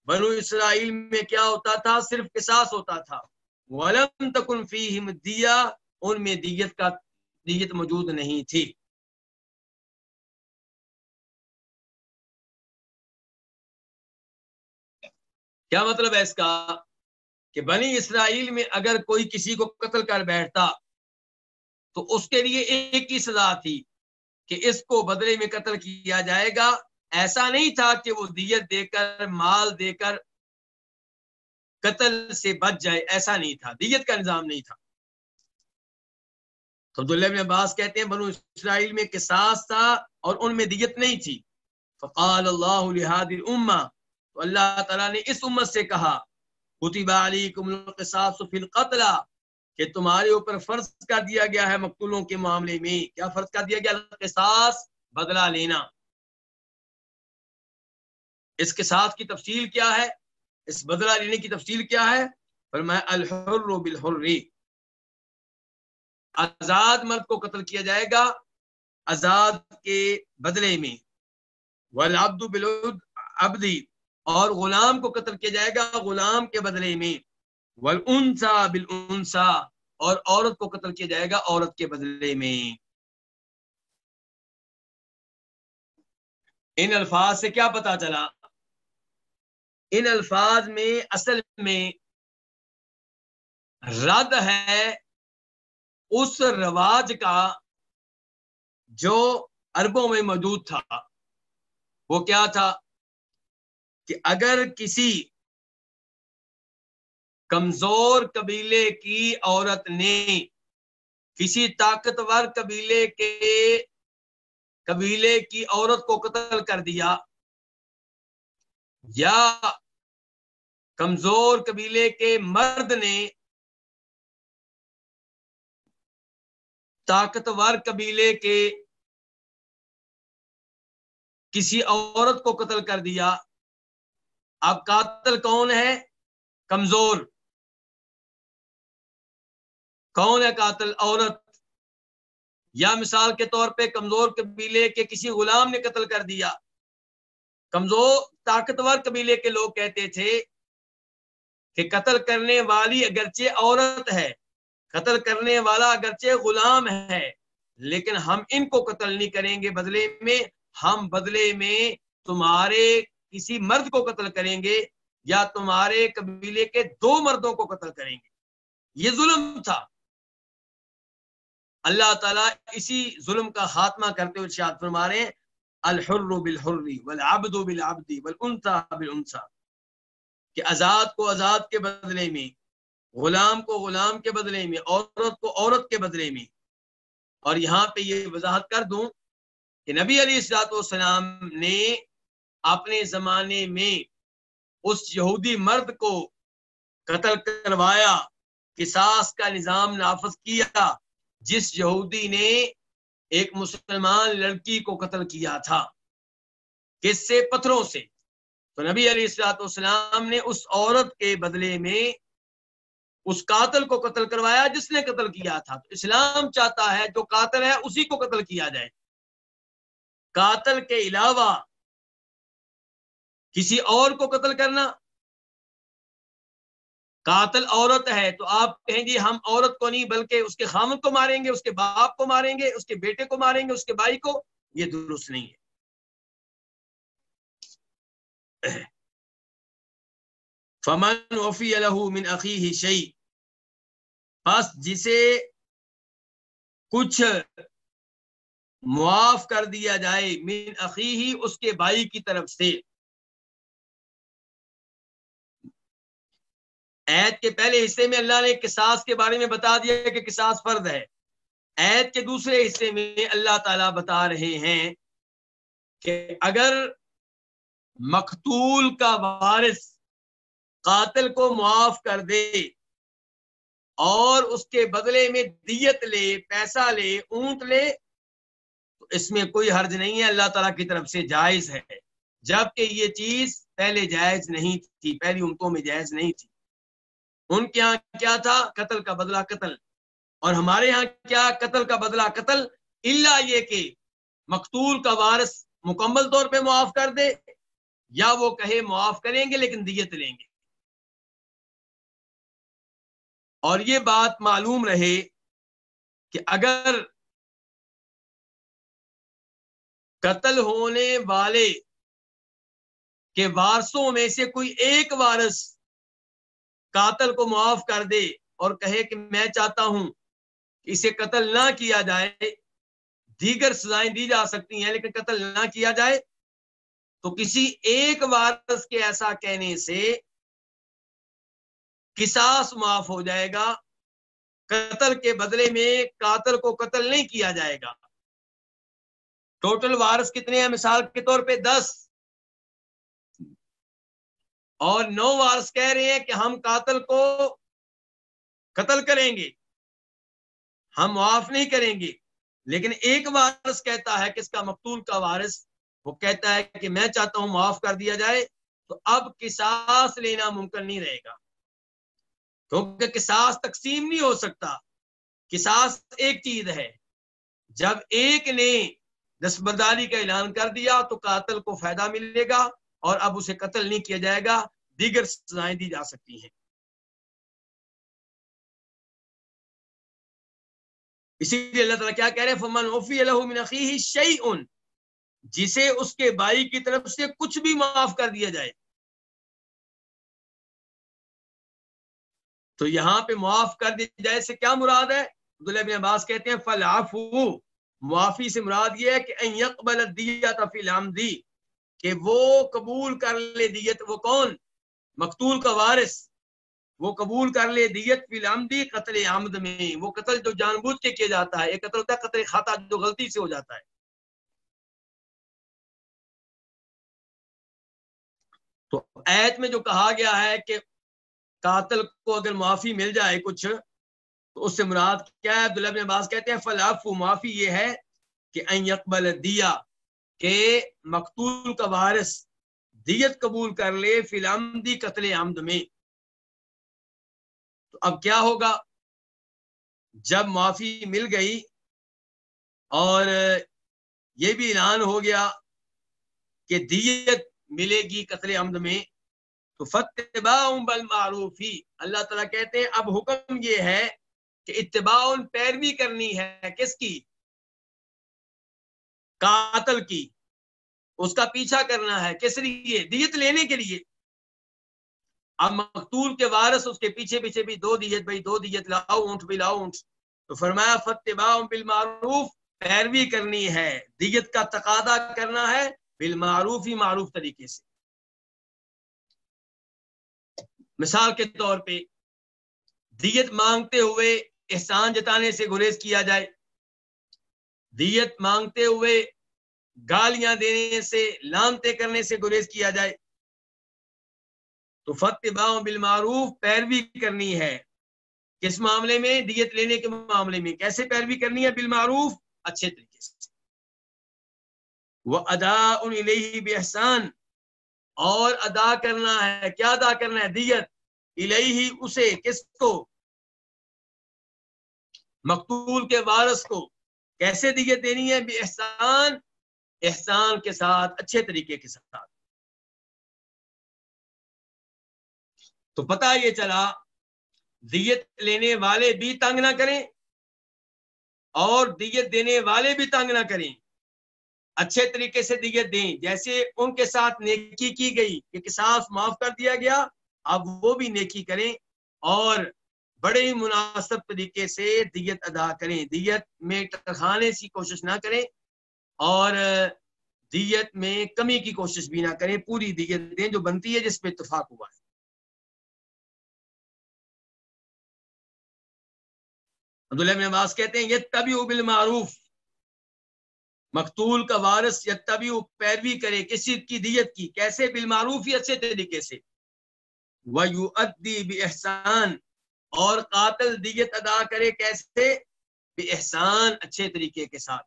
بنو اسرائیل میں کیا ہوتا تھا؟ صرف قصاص ہوتا تھا۔ ولم تکن فیہم دیا ان میں دیت کا، دیت موجود نہیں تھی۔ کیا مطلب ہے اس کا کہ بنی اسرائیل میں اگر کوئی کسی کو قتل کر بیٹھتا تو اس کے لیے ایک ہی سزا تھی کہ اس کو بدلے میں قتل کیا جائے گا۔ ایسا نہیں تھا کہ وہ دیت دے کر، مال دے کر قتل سے بچ جائے، ایسا نہیں تھا۔ دیت کا نظام نہیں تھا۔ تو عبداللہ بن عباس کہتے ہیں بنو اسرائیل میں قصاص تھا اور ان میں دیت نہیں تھی۔ فقال اللہ لہذ الامہ تو اللہ تعالیٰ نے اس امت سے کہا علیکم القصاص فی القتل، کہ تمہارے اوپر فرض کر دیا گیا ہے مقتولوں کے معاملے میں۔ کیا فرض کر دیا گیا؟ القصاص، بدلہ لینا۔ اس کے ساتھ کی تفصیل کیا ہے؟ اس بدلہ لینے کی تفصیل کیا ہے؟ فرمایا، الحر بالحر۔ آزاد مرد کو قتل کیا جائے گا آزاد کے بدلے میں۔ والعبد بالعبد اور غلام کو قتل کیا جائے گا غلام کے بدلے میں۔ ولسا بالانسا اور عورت کو قتل کیا جائے گا عورت کے بدلے میں۔ ان الفاظ سے کیا پتا چلا؟ ان الفاظ میں اصل میں رد ہے اس رواج کا جو اربوں میں موجود تھا۔ وہ کیا تھا؟ کہ اگر کسی کمزور قبیلے کی عورت نے کسی طاقتور قبیلے کے قبیلے کی عورت کو قتل کر دیا یا کمزور قبیلے کے مرد نے طاقتور قبیلے کے کسی عورت کو قتل کر دیا اب قاتل کون ہے کمزور۔ کون ہے قاتل؟ عورت۔ یا مثال کے طور پہ کمزور قبیلے کے کسی غلام نے قتل کر دیا۔ کمزور، طاقتور قبیلے کے لوگ کہتے تھے کہ قتل کرنے والی اگرچہ عورت ہے، قتل کرنے والا اگرچہ غلام ہے، لیکن ہم ان کو قتل نہیں کریں گے، بدلے میں، ہم بدلے میں تمہارے کسی مرد کو قتل کریں گے یا تمہارے قبیلے کے دو مردوں کو قتل کریں گے۔ یہ ظلم تھا۔ اللہ تعالیٰ اسی ظلم کا خاتمہ کرتے ہوئے شاد فرما رہے ہیں۔ الحر بالحر والعبد بالعبد والانثى بالانثى۔ کہ آزاد کو آزاد کے بدلے میں، غلام کو غلام کے بدلے میں، عورت کو عورت کے بدلے میں۔ اور یہاں پہ یہ وضاحت کر دوں کہ نبی علی السلاط والسلام نے اپنے زمانے میں اس یہودی مرد کو قتل کروایا، قصاص کا نظام نافذ کیا، جس یہودی نے ایک مسلمان لڑکی کو قتل کیا تھا۔ کس سے؟ پتھروں سے۔ تو نبی علیہ السلاط والسلام نے اس عورت کے بدلے میں اس قاتل کو قتل کروایا جس نے قتل کیا تھا۔ تو اسلام چاہتا ہے جو قاتل ہے اسی کو قتل کیا جائے۔ قاتل کے علاوہ کسی اور کو قتل کرنا۔ قاتل عورت ہے تو آپ کہیں گے ہم عورت کو نہیں بلکہ اس کے خامن کو ماریں گے، اس کے باپ کو ماریں گے، اس کے بیٹے کو ماریں گے، اس کے بھائی کو۔ یہ درست نہیں ہے۔ فمن وفی من عقی شعی بس جسے کچھ معاف کر دیا جائے من عقی اس کے بھائی کی طرف سے۔ عید کے پہلے حصے میں اللہ نے قصاص کے بارے میں بتا دیا کہ قصاص فرد ہے۔ عید کے دوسرے حصے میں اللہ تعالی بتا رہے ہیں کہ اگر مقتول کا وارث قاتل کو معاف کر دے اور اس کے بدلے میں دیت لے، پیسہ لے، اونٹ لے، تو اس میں کوئی حرج نہیں ہے۔ اللہ تعالیٰ کی طرف سے جائز ہے۔ جبکہ یہ چیز پہلے جائز نہیں تھی، پہلی امتوں میں جائز نہیں تھی۔ ان کے یہاں کیا تھا؟ قتل کا بدلہ قتل۔ اور ہمارے یہاں کیا قتل کا بدلہ قتل؟ اللہ یہ کہ مقتول کا وارث مکمل طور پہ معاف کر دے، یا وہ کہے معاف کریں گے لیکن دیت لیں گے۔ اور یہ بات معلوم رہے کہ اگر قتل ہونے والے کے وارثوں میں سے کوئی ایک وارث قاتل کو معاف کر دے اور کہے کہ میں چاہتا ہوں کہ اسے قتل نہ کیا جائے۔ دیگر سزائیں دی جا سکتی ہیں، لیکن قتل نہ کیا جائے۔ تو کسی ایک وارث کے ایسا کہنے سے قصاص معاف ہو جائے گا۔ قتل کے بدلے میں قاتل کو قتل نہیں کیا جائے گا۔ ٹوٹل وارث کتنے ہیں؟ مثال کے طور پہ دس۔ اور نو وارس کہہ رہے ہیں کہ ہم قاتل کو قتل کریں گے۔ ہم معاف نہیں کریں گے۔ لیکن ایک وارث کہتا ہے کہ اس کا مقتول کا وارث، وہ کہتا ہے کہ میں چاہتا ہوں معاف کر دیا جائے، تو اب قصاص لینا ممکن نہیں رہے گا۔ کیونکہ قصاص تقسیم نہیں ہو سکتا۔ قصاص ایک چیز ہے۔ جب ایک نے دستبرداری کا اعلان کر دیا تو قاتل کو فائدہ ملے گا۔ اور اب اسے قتل نہیں کیا جائے گا، دیگر سزائیں دی جا سکتی ہیں۔ اسی لیے اللہ تعالیٰ کیا کہہ رہے فمن وفی اللہ جسے اس کے بھائی کی طرف سے کچھ بھی معاف کر دیا جائے۔ تو یہاں پہ معاف کر دیا جائے سے کیا مراد ہے؟ عبداللہ بن عباس کہتے ہیں فلافو معافی سے مراد یہ ہے کہ یقبل کہ وہ قبول کر لے دیت وہ کون؟ مقتول کا وارث۔ وہ قبول کر لے دیت فی العمدی قتل عمد میں۔ وہ قتل جو جان بوجھ کے کیا جاتا ہے ایک قتل ہوتا ہے، قتل خطا جو غلطی سے ہو جاتا ہے۔ تو ایت میں جو کہا گیا ہے کہ قاتل کو اگر معافی مل جائے کچھ، تو اس سے مراد کیا ہے؟ عبداللہ بن عباس کہتے ہیں فلاف معافی یہ ہے کہ ان یقبل دیا کہ مقتول کا وارث دیت قبول کر لے فی قتل عمد میں۔ تو اب کیا ہوگا؟ جب معافی مل گئی اور یہ بھی اعلان ہو گیا کہ دیت ملے گی قتل عمد میں، تو فتباء بالمعروف۔ ہی اللہ تعالیٰ کہتے ہیں، اب حکم یہ ہے کہ اتباع پیروی کرنی ہے۔ کس کی؟ قاتل کی۔ اس کا پیچھا کرنا ہے۔ کس لیے؟ دیت لینے کے لیے۔ اب مقتول کے وارث اس کے پیچھے پیچھے بھی دو دیت، بھائی دو دیت، لاؤ اونٹ، بھی لاؤ اونٹ۔ تو فرمایا فتباء بالمعروف، پیروی کرنی ہے۔ دیت کا تقاضا کرنا ہے بالمعروف ہی معروف طریقے سے۔ مثال کے طور پہ، دیت مانگتے ہوئے احسان جتانے سے گریز کیا جائے۔ دیت مانگتے ہوئے گالیاں دینے سے، لانتے کرنے سے گریز کیا جائے۔ تو فتح بالمعروف پیروی کرنی ہے۔ کس معاملے میں؟ دیت لینے کے معاملے میں۔ کیسے پیروی کرنی ہے؟ بالمعروف، اچھے طریقے سے۔ وہ ادا ان بے احسان اور ادا کرنا ہے۔ کیا ادا کرنا ہے؟ دیت۔ الہی اسے، کس کو؟ مقتول کے وارث کو۔ کیسے دیت دینی ہے؟ بے احسان احسان کے ساتھ، اچھے طریقے کے ساتھ۔ تو پتا یہ چلا دیت لینے والے بھی تنگ نہ کریں اور دیت دینے والے بھی تنگ نہ کریں۔ اچھے طریقے سے دیت دیں۔ جیسے ان کے ساتھ نیکی کی گئی کہ کساس معاف کر دیا گیا، اب وہ بھی نیکی کریں اور بڑے ہی مناسب طریقے سے دیت ادا کریں۔ دیت میں ٹرخانے کی کوشش نہ کریں اور دیت میں کمی کی کوشش بھی نہ کریں۔ پوری دیت دیں جو بنتی ہے جس پہ اتفاق ہوا ہے۔ عبداللہ بن عباس کہتے ہیں یہ تبھی بالمعروف۔ مقتول کا وارث یا تبھی پیروی کرے کسی کی؟ دیت کی۔ کیسے؟ بالمعروف ہی اچھے طریقے سے۔ وَيُؤَدِّي بِإِحْسَان اور قاتل دیت ادا کرے کیسے؟ بے احسان اچھے طریقے کے ساتھ۔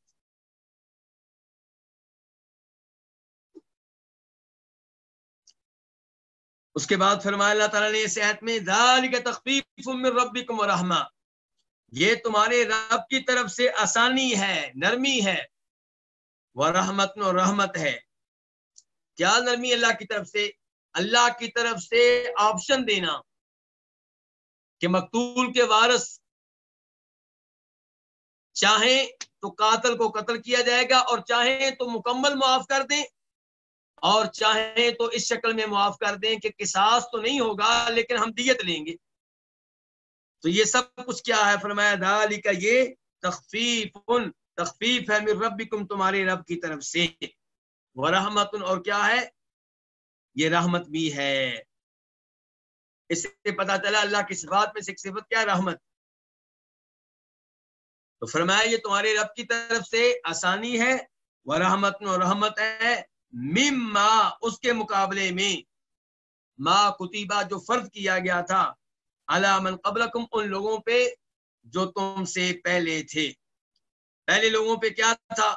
اس کے بعد فرمایا اللہ تعالیٰ نے صحت میں ذَلِكَ تَخْفِيفٌ مِّن رَبِّكُمْ یہ تمہارے رب کی طرف سے آسانی ہے، نرمی ہے وہ رحمت و رحمت ہے۔ کیا نرمی اللہ کی طرف سے؟ اللہ کی طرف سے آپشن دینا۔ کہ مقتول کے وارث چاہیں تو قاتل کو قتل کیا جائے گا اور چاہیں تو مکمل معاف کر دیں اور چاہیں تو اس شکل میں معاف کر دیں کہ قصاص تو نہیں ہوگا لیکن ہم دیت لیں گے۔ تو یہ سب کچھ کیا ہے؟ فرمایا دالی کا یہ تخفیف تخفیف ہے میر رب تمہارے رب کی طرف سے۔ وہ رحمت اور کیا ہے؟ یہ رحمت بھی ہے۔ اس سے پتا چلا اللہ کی صفات میں سے ایک صفت کیا رحمت۔ تو فرمایا، یہ تمہارے رب کی طرف سے آسانی ہے وہ رحمت و رحمت ہے مم اس کے مقابلے میں۔ ماں کتیبہ، جو فرض کیا گیا تھا۔ من قبلکم، ان لوگوں پہ جو تم سے پہلے تھے۔ پہلے لوگوں پہ کیا تھا؟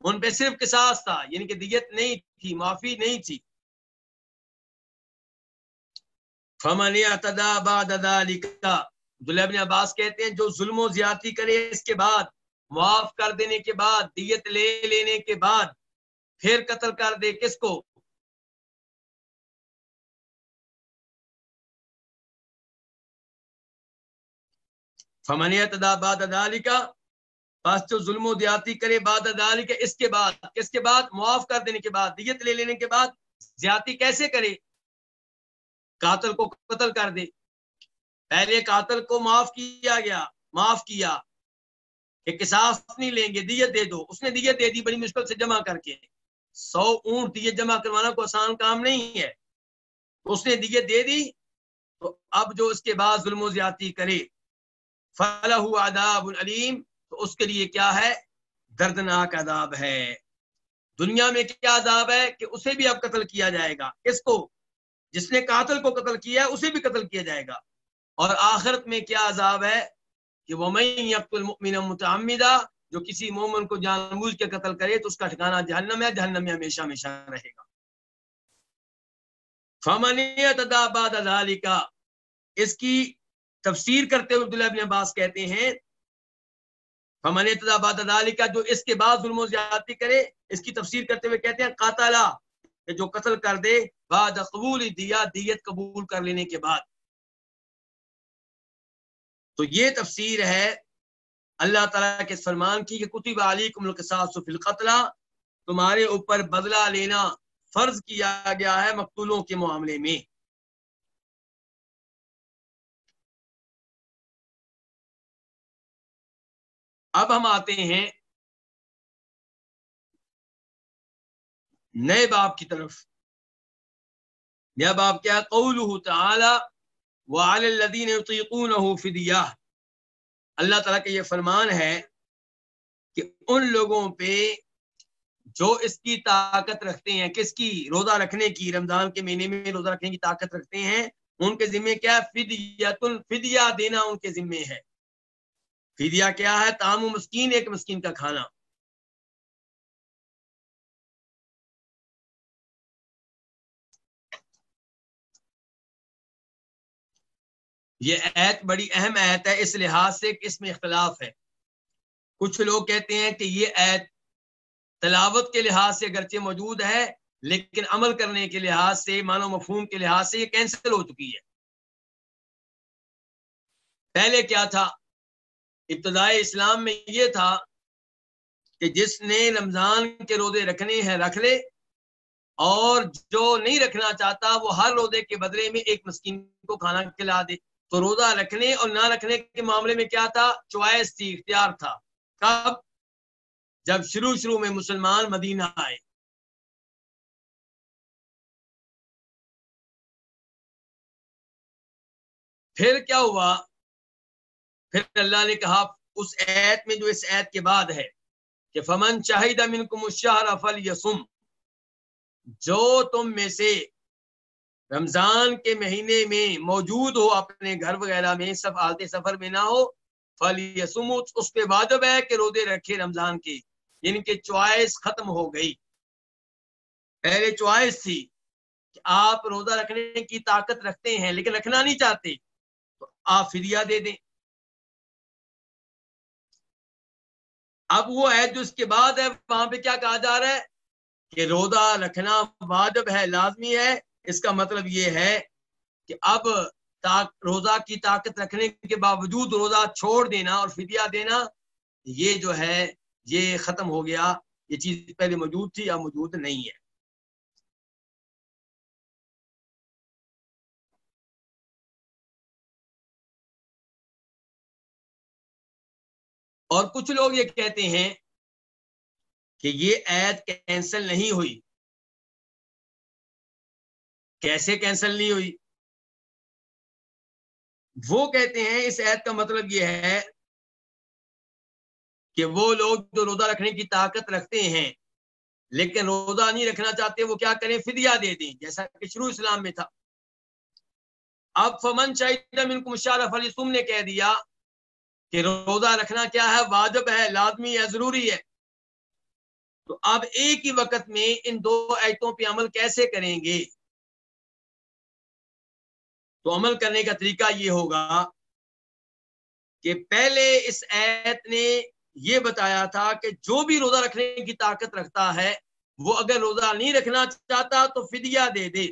ان پہ صرف قصاص تھا یعنی کہ دیت نہیں تھی، معافی نہیں تھی۔ فمن اعتدا بعد ذلك۔ عبداللہ ابن عباس کہتے ہیں، جو ظلم و زیادتی کرے اس کے بعد، معاف کر دینے کے بعد، دیت لے لینے کے بعد، پھر قتل کر دے کس کو؟ فمنیت دا باد ادالی کا پس جو ظلم و دیاتی کرے باد ادالی کا اس کے بعد، کس کے بعد؟ معاف کر دینے کے بعد، دیت لے لینے کے بعد، زیادتی کیسے کرے؟ قاتل کو قتل کر دے۔ پہلے قاتل کو معاف کیا گیا۔ معاف کیا۔ کہ قصاص نہیں لیں گے دیت دے دو۔ اس نے دیت دے دی، بڑی مشکل سے جمع کر کے۔ سو اونٹ دیت جمع کروانا کوئی آسان کام نہیں ہے۔ اس نے دیت دے دی۔ تو اب جو اس کے بعد ظلم و زیادتی کرے۔ فلاح عذاب العلیم تو اس کے لیے کیا ہے؟ دردناک عذاب ہے۔ دنیا میں کیا عذاب ہے؟ کہ اسے بھی اب قتل کیا جائے گا۔ کس کو جس نے قاتل کو قتل کیا ہے، اسے بھی قتل کیا جائے گا۔ اور آخرت میں کیا عذاب ہے کہ وہ میں متعمدہ جو کسی مومن کو جان بوجھ کے قتل کرے تو اس کا ٹھکانا جہنم ہے، جہنم میں ہمیشہ ہمیشہ رہے گا۔ فمنیت کا اس کی تفسیر کرتے ہوئے عبداللہ ابن عباس کہتے ہیں ہم نے کا جو اس کے بعد ظلم و زیادتی کرے، اس کی تفسیر کرتے ہوئے کہتے ہیں، قاتلا۔ کہ جو قتل کر دے، بعد قبول دیا، دیت قبول کر لینے کے بعد۔ تو یہ تفسیر ہے اللہ تعالیٰ کے فرمان کی کہ کتب علیکم القصاص فی القتل، تمہارے اوپر بدلہ لینا فرض کیا گیا ہے مقتولوں کے معاملے میں۔ اب ہم آتے ہیں نئے باپ کی طرف۔ نیا باپ کیا قول تعالی الذین یطیقونہ فدیہ اللہ تعالیٰ کا یہ فرمان ہے کہ ان لوگوں پہ جو اس کی طاقت رکھتے ہیں، کس کی؟ روزہ رکھنے کی، رمضان کے مہینے میں روزہ رکھنے کی طاقت رکھتے ہیں، ان کے ذمے کیا فدیت الفدیہ دینا ان کے ذمے ہے۔ فدیہ کیا ہے؟ تام و مسکین، ایک مسکین کا کھانا۔ یہ ایت بڑی اہم ایت ہے، اس لحاظ سے کہ اس میں اختلاف ہے۔ کچھ لوگ کہتے ہیں کہ یہ ایت تلاوت کے لحاظ سے اگرچہ موجود ہے، لیکن عمل کرنے کے لحاظ سے مانو مفہوم کے لحاظ سے یہ کینسل ہو چکی ہے۔ پہلے کیا تھا؟ ابتدائی اسلام میں یہ تھا کہ جس نے رمضان کے روزے رکھنے ہیں، رکھ لے، اور جو نہیں رکھنا چاہتا، وہ ہر روزے کے بدلے میں ایک مسکین کو کھانا کھلا دے۔ تو روزہ رکھنے اور نہ رکھنے کے معاملے میں کیا تھا؟ چوائس تھی، اختیار تھا۔ کب؟ جب شروع شروع میں مسلمان مدینہ آئے۔ پھر کیا ہوا؟ پھر اللہ نے کہا، اس ایت میں جو اس ایت کے بعد ہے، کہ فمن چاہیدہ من کو مشہر افل یسم جو تم میں سے رمضان کے مہینے میں موجود ہو اپنے گھر وغیرہ میں، سب آلتے سفر میں نہ ہو فل یسم اس پہ واجب ہے کہ روزے رکھے رمضان کے یعنی کہ چوائس ختم ہو گئی۔ پہلے چوائس تھی کہ آپ روزہ رکھنے کی طاقت رکھتے ہیں لیکن رکھنا نہیں چاہتے، تو آپ فدیہ دے دیں۔ اب وہ ہے جو اس کے بعد ہے، وہاں پہ کیا کہا جا رہا ہے کہ روزہ رکھنا واجب ہے، لازمی ہے۔ اس کا مطلب یہ ہے کہ اب روزہ کی طاقت رکھنے کے باوجود روزہ چھوڑ دینا اور فدیہ دینا، یہ جو ہے، یہ ختم ہو گیا۔ یہ چیز پہلے موجود تھی، اب موجود نہیں ہے۔ اور کچھ لوگ یہ کہتے ہیں کہ یہ ایڈ کینسل نہیں ہوئی۔ کیسے کینسل نہیں ہوئی؟ وہ کہتے ہیں، اس عید کا مطلب یہ ہے کہ وہ لوگ جو روزہ رکھنے کی طاقت رکھتے ہیں، لیکن روزہ نہیں رکھنا چاہتے، وہ کیا کریں؟ فدیہ دے دیں، جیسا کہ شروع اسلام میں تھا۔ اب فمن شاہد من مشارف علی سم نے کہہ دیا کہ روزہ رکھنا کیا ہے؟ واجب ہے، لازمی ہے، ضروری ہے۔ تو اب ایک ہی وقت میں ان دو ایتوں پہ عمل کیسے کریں گے؟ تو عمل کرنے کا طریقہ یہ ہوگا کہ پہلے اس ایت نے یہ بتایا تھا کہ جو بھی روزہ رکھنے کی طاقت رکھتا ہے، وہ اگر روزہ نہیں رکھنا چاہتا تو فدیہ دے دے۔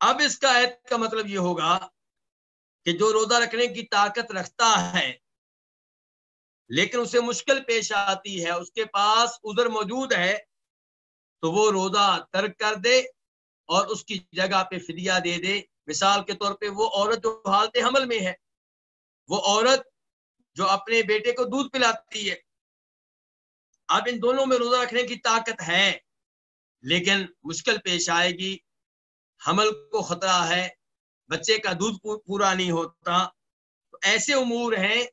اب اس کا ایت کا مطلب یہ ہوگا کہ جو روزہ رکھنے کی طاقت رکھتا ہے، لیکن اسے مشکل پیش آتی ہے، اس کے پاس ادھر موجود ہے، تو وہ روزہ ترک کر دے۔ اور اس کی جگہ پہ فدیہ دے دے۔ مثال کے طور پہ وہ عورت جو حالت حمل میں ہے، وہ عورت جو اپنے بیٹے کو دودھ پلاتی ہے۔ اب ان دونوں میں روزہ رکھنے کی طاقت ہے، لیکن مشکل پیش آئے گی۔ حمل کو خطرہ ہے، بچے کا دودھ پورا نہیں ہوتا۔ تو ایسے امور ہیں،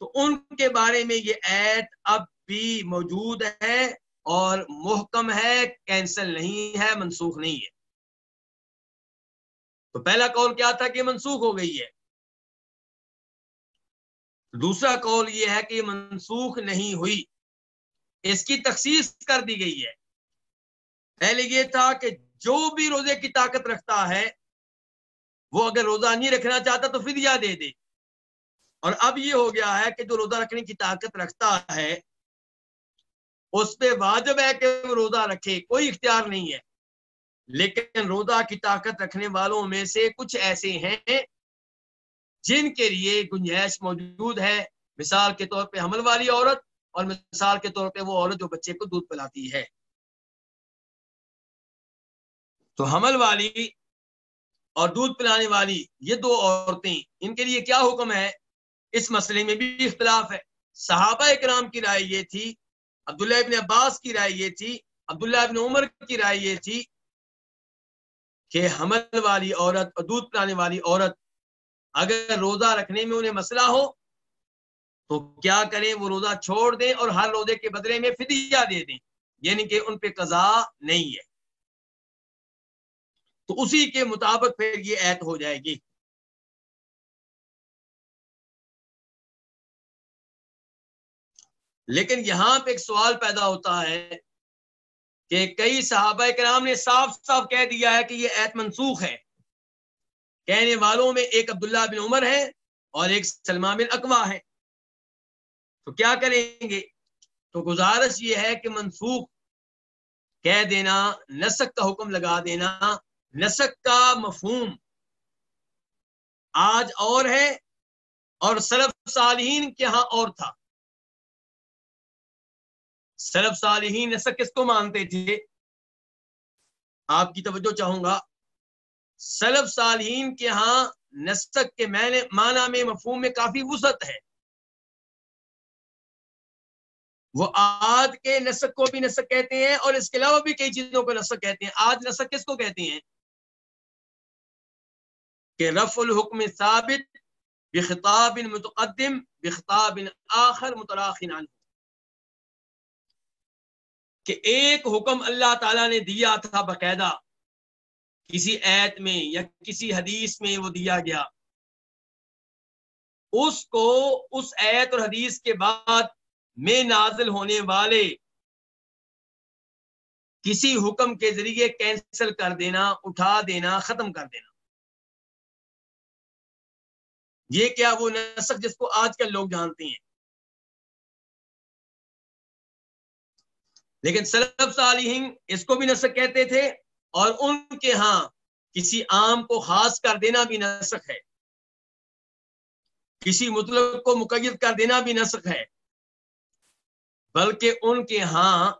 تو ان کے بارے میں یہ ایڈ اب بھی موجود ہے اور محکم ہے، کینسل نہیں ہے، منسوخ نہیں ہے۔ تو پہلا قول کیا تھا کہ منسوخ ہو گئی ہے؟ دوسرا قول یہ ہے کہ منسوخ نہیں ہوئی۔ اس کی تخصیص کر دی گئی ہے۔ پہلے یہ تھا کہ جو بھی روزے کی طاقت رکھتا ہے، وہ اگر روزہ نہیں رکھنا چاہتا تو فدیہ دے دے۔ اور اب یہ ہو گیا ہے کہ جو روزہ رکھنے کی طاقت رکھتا ہے، اس پہ واجب ہے کہ وہ روزہ رکھے، کوئی اختیار نہیں ہے۔ لیکن روزہ کی طاقت رکھنے والوں میں سے کچھ ایسے ہیں جن کے لیے گنجائش موجود ہے۔ مثال کے طور پہ حمل والی عورت اور مثال کے طور پہ وہ عورت جو بچے کو دودھ پلاتی ہے۔ تو حمل والی اور دودھ پلانے والی یہ دو عورتیں، ان کے لیے کیا حکم ہے؟ اس مسئلے میں بھی اختلاف ہے۔ صحابہ اکرام کی رائے یہ تھی، عبداللہ ابن عباس کی رائے یہ تھی، عبداللہ ابن عمر کی رائے یہ تھی کہ حمل والی عورت اور دودھ پلانے والی عورت اگر روزہ رکھنے میں انہیں مسئلہ ہو، تو کیا کریں؟ وہ روزہ چھوڑ دیں اور ہر روزے کے بدلے میں فدیہ دے دیں۔ یعنی کہ ان پہ قضا نہیں ہے۔ تو اسی کے مطابق پھر یہ ایت ہو جائے گی۔ لیکن یہاں پہ ایک سوال پیدا ہوتا ہے کہ کئی صحابہ کرام نے صاف صاف کہہ دیا ہے کہ یہ ایت منسوخ ہے۔ کہنے والوں میں ایک عبداللہ بن عمر ہے اور ایک سلمان بن اقوا ہے تو کیا کریں گے؟ تو گزارش یہ ہے کہ منسوخ کہہ دینا نسک کا حکم لگا دینا۔ نسک کا مفہوم آج اور ہے اور سلف صالحین کے ہاں اور تھا۔ سلف صالحین نسک کس کو مانتے تھے؟ آپ کی توجہ چاہوں گا۔ سلف صالحین کے ہاں نسک کے معنی میں، مفہوم میں کافی وسعت ہے۔ وہ آج کے نسک کو بھی نسک کہتے ہیں اور اس کے علاوہ بھی کئی چیزوں کو نسک کہتے ہیں۔ آج نسک کس کو کہتے ہیں؟ کہ رف الحکم ثابت بخطاب متقدم بخطاب آخر متراخن عنہ کہ ایک حکم اللہ تعالیٰ نے دیا تھا باقاعدہ، کسی ایت میں یا کسی حدیث میں وہ دیا گیا۔ اس کو، اس ایت اور حدیث کے بعد میں نازل ہونے والے کسی حکم کے ذریعے کینسل کر دینا، اٹھا دینا، ختم کر دینا۔ یہ کیا وہ نسق جس کو آج کل لوگ جانتے ہیں؟ لیکن سلب صالحین اس کو بھی نسق کہتے تھے اور ان کے ہاں کسی عام کو خاص کر دینا بھی نسق ہے۔ کسی مطلب کو مقید کر دینا بھی نسق ہے۔ بلکہ ان کے ہاں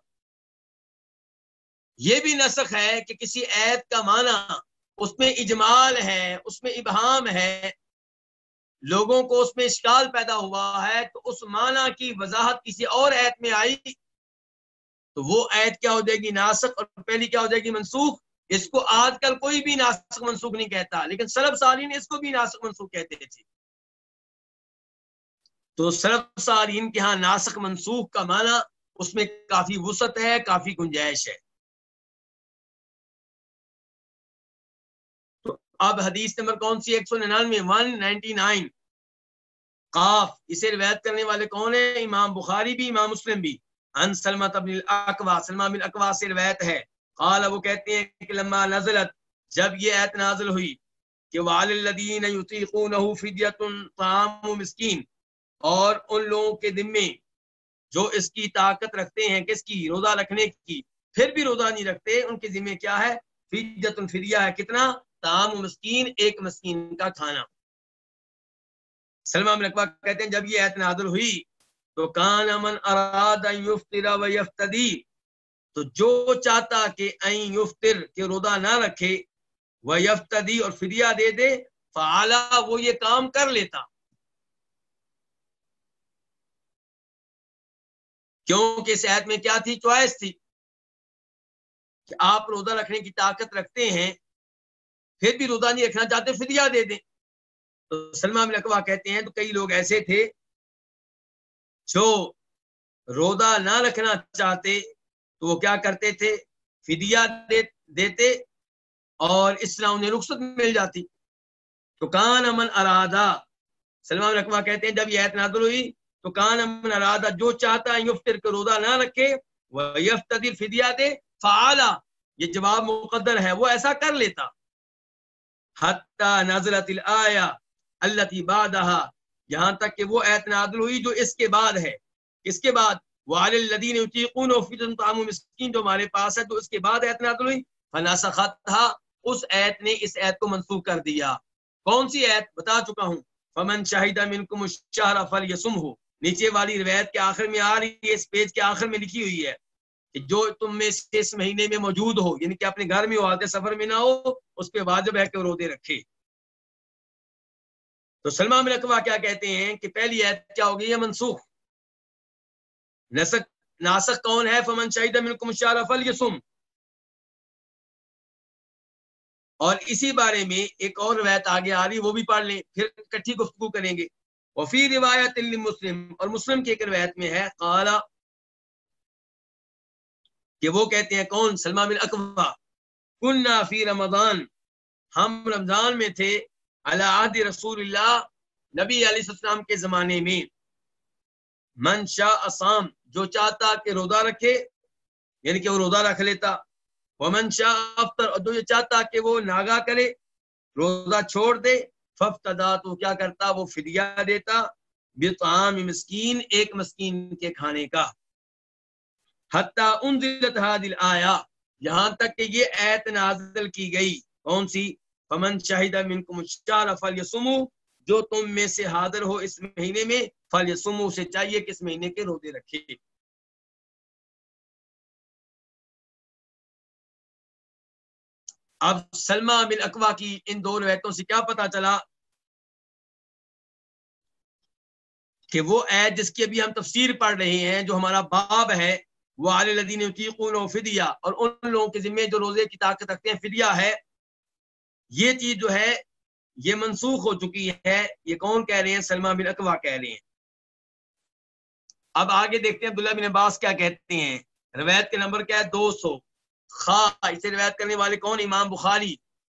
یہ بھی نسخ ہے کہ کسی عید کا معنی اس میں اجمال ہے، اس میں ابہام ہے۔ لوگوں کو اس میں اشکال پیدا ہوا ہے تو اس معنی کی وضاحت کسی اور عید میں آئی تو وہ عید کیا ہو جائے گی ناسک اور پہلی کیا ہو جائے گی منسوخ؟ اس کو آج کل کوئی بھی ناسک منسوخ نہیں کہتا، لیکن سلب سالین اس کو بھی ناسک منسوخ کہتے تھے جی۔ تو سلب سالین کے ہاں ناسک منسوخ کا معنی اس میں کافی وسعت ہے، کافی گنجائش ہے۔ تو اب حدیث نمبر کون سی ایک سو ننانوے، ون نائنٹی نائن۔ قاف، اسے روایت کرنے والے کون ہیں؟ امام بخاری بھی، امام مسلم بھی۔ ان سلمت ابن الاقوا سلمہ بن اقوا سے روایت ہے۔ قال، وہ کہتے ہیں کہ لما نزلت، جب یہ ایت نازل ہوئی کہ وعلی الذین یطیقونہ فدیۃ طعام مسکین، اور ان لوگوں کے ذمے جو اس کی طاقت رکھتے ہیں، کس کی؟ روزہ رکھنے کی۔ پھر بھی روزہ نہیں رکھتے، ان کے ذمہ کیا ہے؟ فدیۃ الفدیہ ہے۔ کتنا؟ طعام مسکین، ایک مسکین کا کھانا۔ سلمہ بن اقوا کہتے ہیں، جب یہ ایت نازل ہوئی تو کان من اراد یفطر و یفتدی، تو جو چاہتا کہ این یفتر کہ روزہ نہ رکھے وہ یفتدی اور فدیہ دے دے، فعلا وہ یہ کام کر لیتا۔ کیونکہ اس عید میں کیا تھی؟ چوائس تھی کہ آپ روزہ رکھنے کی طاقت رکھتے ہیں، پھر بھی روزہ نہیں رکھنا چاہتے، فدیہ دے دیں۔ تو سلمان اقوا کہتے ہیں، تو کئی لوگ ایسے تھے جو روزہ نہ رکھنا چاہتے تو وہ کیا کرتے تھے؟ فدیہ دیتے اور اس طرح انہیں رخصت مل جاتی۔ تو کان امن ارادہ، سلمان رقبہ کہتے ہیں، جب یہ ایت ہوئی تو کان امن ارادہ، جو چاہتا ہے یفتر کے روزہ نہ رکھے، وہ یفتدر فدیہ دے فعلا یہ جواب مقدر ہے، وہ ایسا کر لیتا۔ حتی نازلت الآیہ اللہ بعدہ یہاں تک کہ وہ ایت نادر ہوئی جو اس کے بعد ہے۔ اس کے بعد وعلی الذین یطیقون فدن طعام مسکین جو ہمارے پاس ہے تو اس کے بعد ایت نازل ہوئی۔ فناسختها اس ایت نے اس ایت کو منسوخ کر دیا۔ کون سی ایت؟ بتا چکا ہوں۔ فمن شہید منکم الشهر فلیصمه نیچے والی روایت کے آخر میں آ رہی ہے، اس پیج کے آخر میں لکھی ہوئی ہے کہ جو تم میں سے اس مہینے میں موجود ہو یعنی کہ اپنے گھر میں ہو آتے سفر میں نہ ہو، اس پہ واجب ہے کہ وہ روزے رکھے۔ تو سلمان بن اقوا کیا کہتے ہیں کہ پہلی ایت کیا ہوگی؟ یہ منسوخ. نسک ناسک کون ہے؟ فمن شاہد منکم الشهر فلیصم. اور اسی بارے میں ایک اور روایت آگے آ رہی وہ بھی پڑھ لیں، پھر کٹھی گفتگو کریں گے. وفی روایت مسلم اور مسلم کی ایک روایت میں ہے قالا کہ وہ کہتے ہیں، کون؟ سلمہ بن اقوا کننا فی رمضان. ہم رمضان میں تھے اللہ رسول اللہ نبی علیہ السلام کے زمانے میں۔ من شاہ اسام جو چاہتا کہ روزہ رکھے یعنی کہ وہ روزہ رکھ لیتا۔ وہ من شاہ افطر جو چاہتا کہ وہ ناگا کرے، روزہ چھوڑ دے۔ ففتدا تو کیا کرتا؟ وہ فدیہ دیتا۔ بطعام مسکین، ایک مسکین کے کھانے کا۔ حتیٰ انزلت حادل آیا یہاں تک کہ یہ ایت نازل کی گئی۔ کون سی؟ فمن شاہدہ منکم الشار فلیسمو جو تم میں سے حاضر ہو اس مہینے میں فلیسمو سے چاہیے کہ اس مہینے کے روزے رکھے۔ اب سلمہ بن اقوا کی ان دو روایتوں سے کیا پتا چلا کہ وہ عید جس کی ابھی ہم تفسیر پڑھ رہے ہیں، جو ہمارا باب ہے، وہ عال الدین فدیہ، اور ان لوگوں کے ذمے جو روزے کی طاقت رکھتے ہیں، فدیہ ہے۔ یہ چیز جو ہے، یہ منسوخ ہو چکی ہے۔ یہ کون کہہ رہے ہیں؟ سلمہ بن اقوا کہہ رہے ہیں۔ اب آگے دیکھتے ہیں عبداللہ بن عباس کیا کہتے ہیں۔ روایت کے نمبر کیا ہے؟ دو سو۔ خواہ اسے روایت کرنے والے کون؟ امام بخاری۔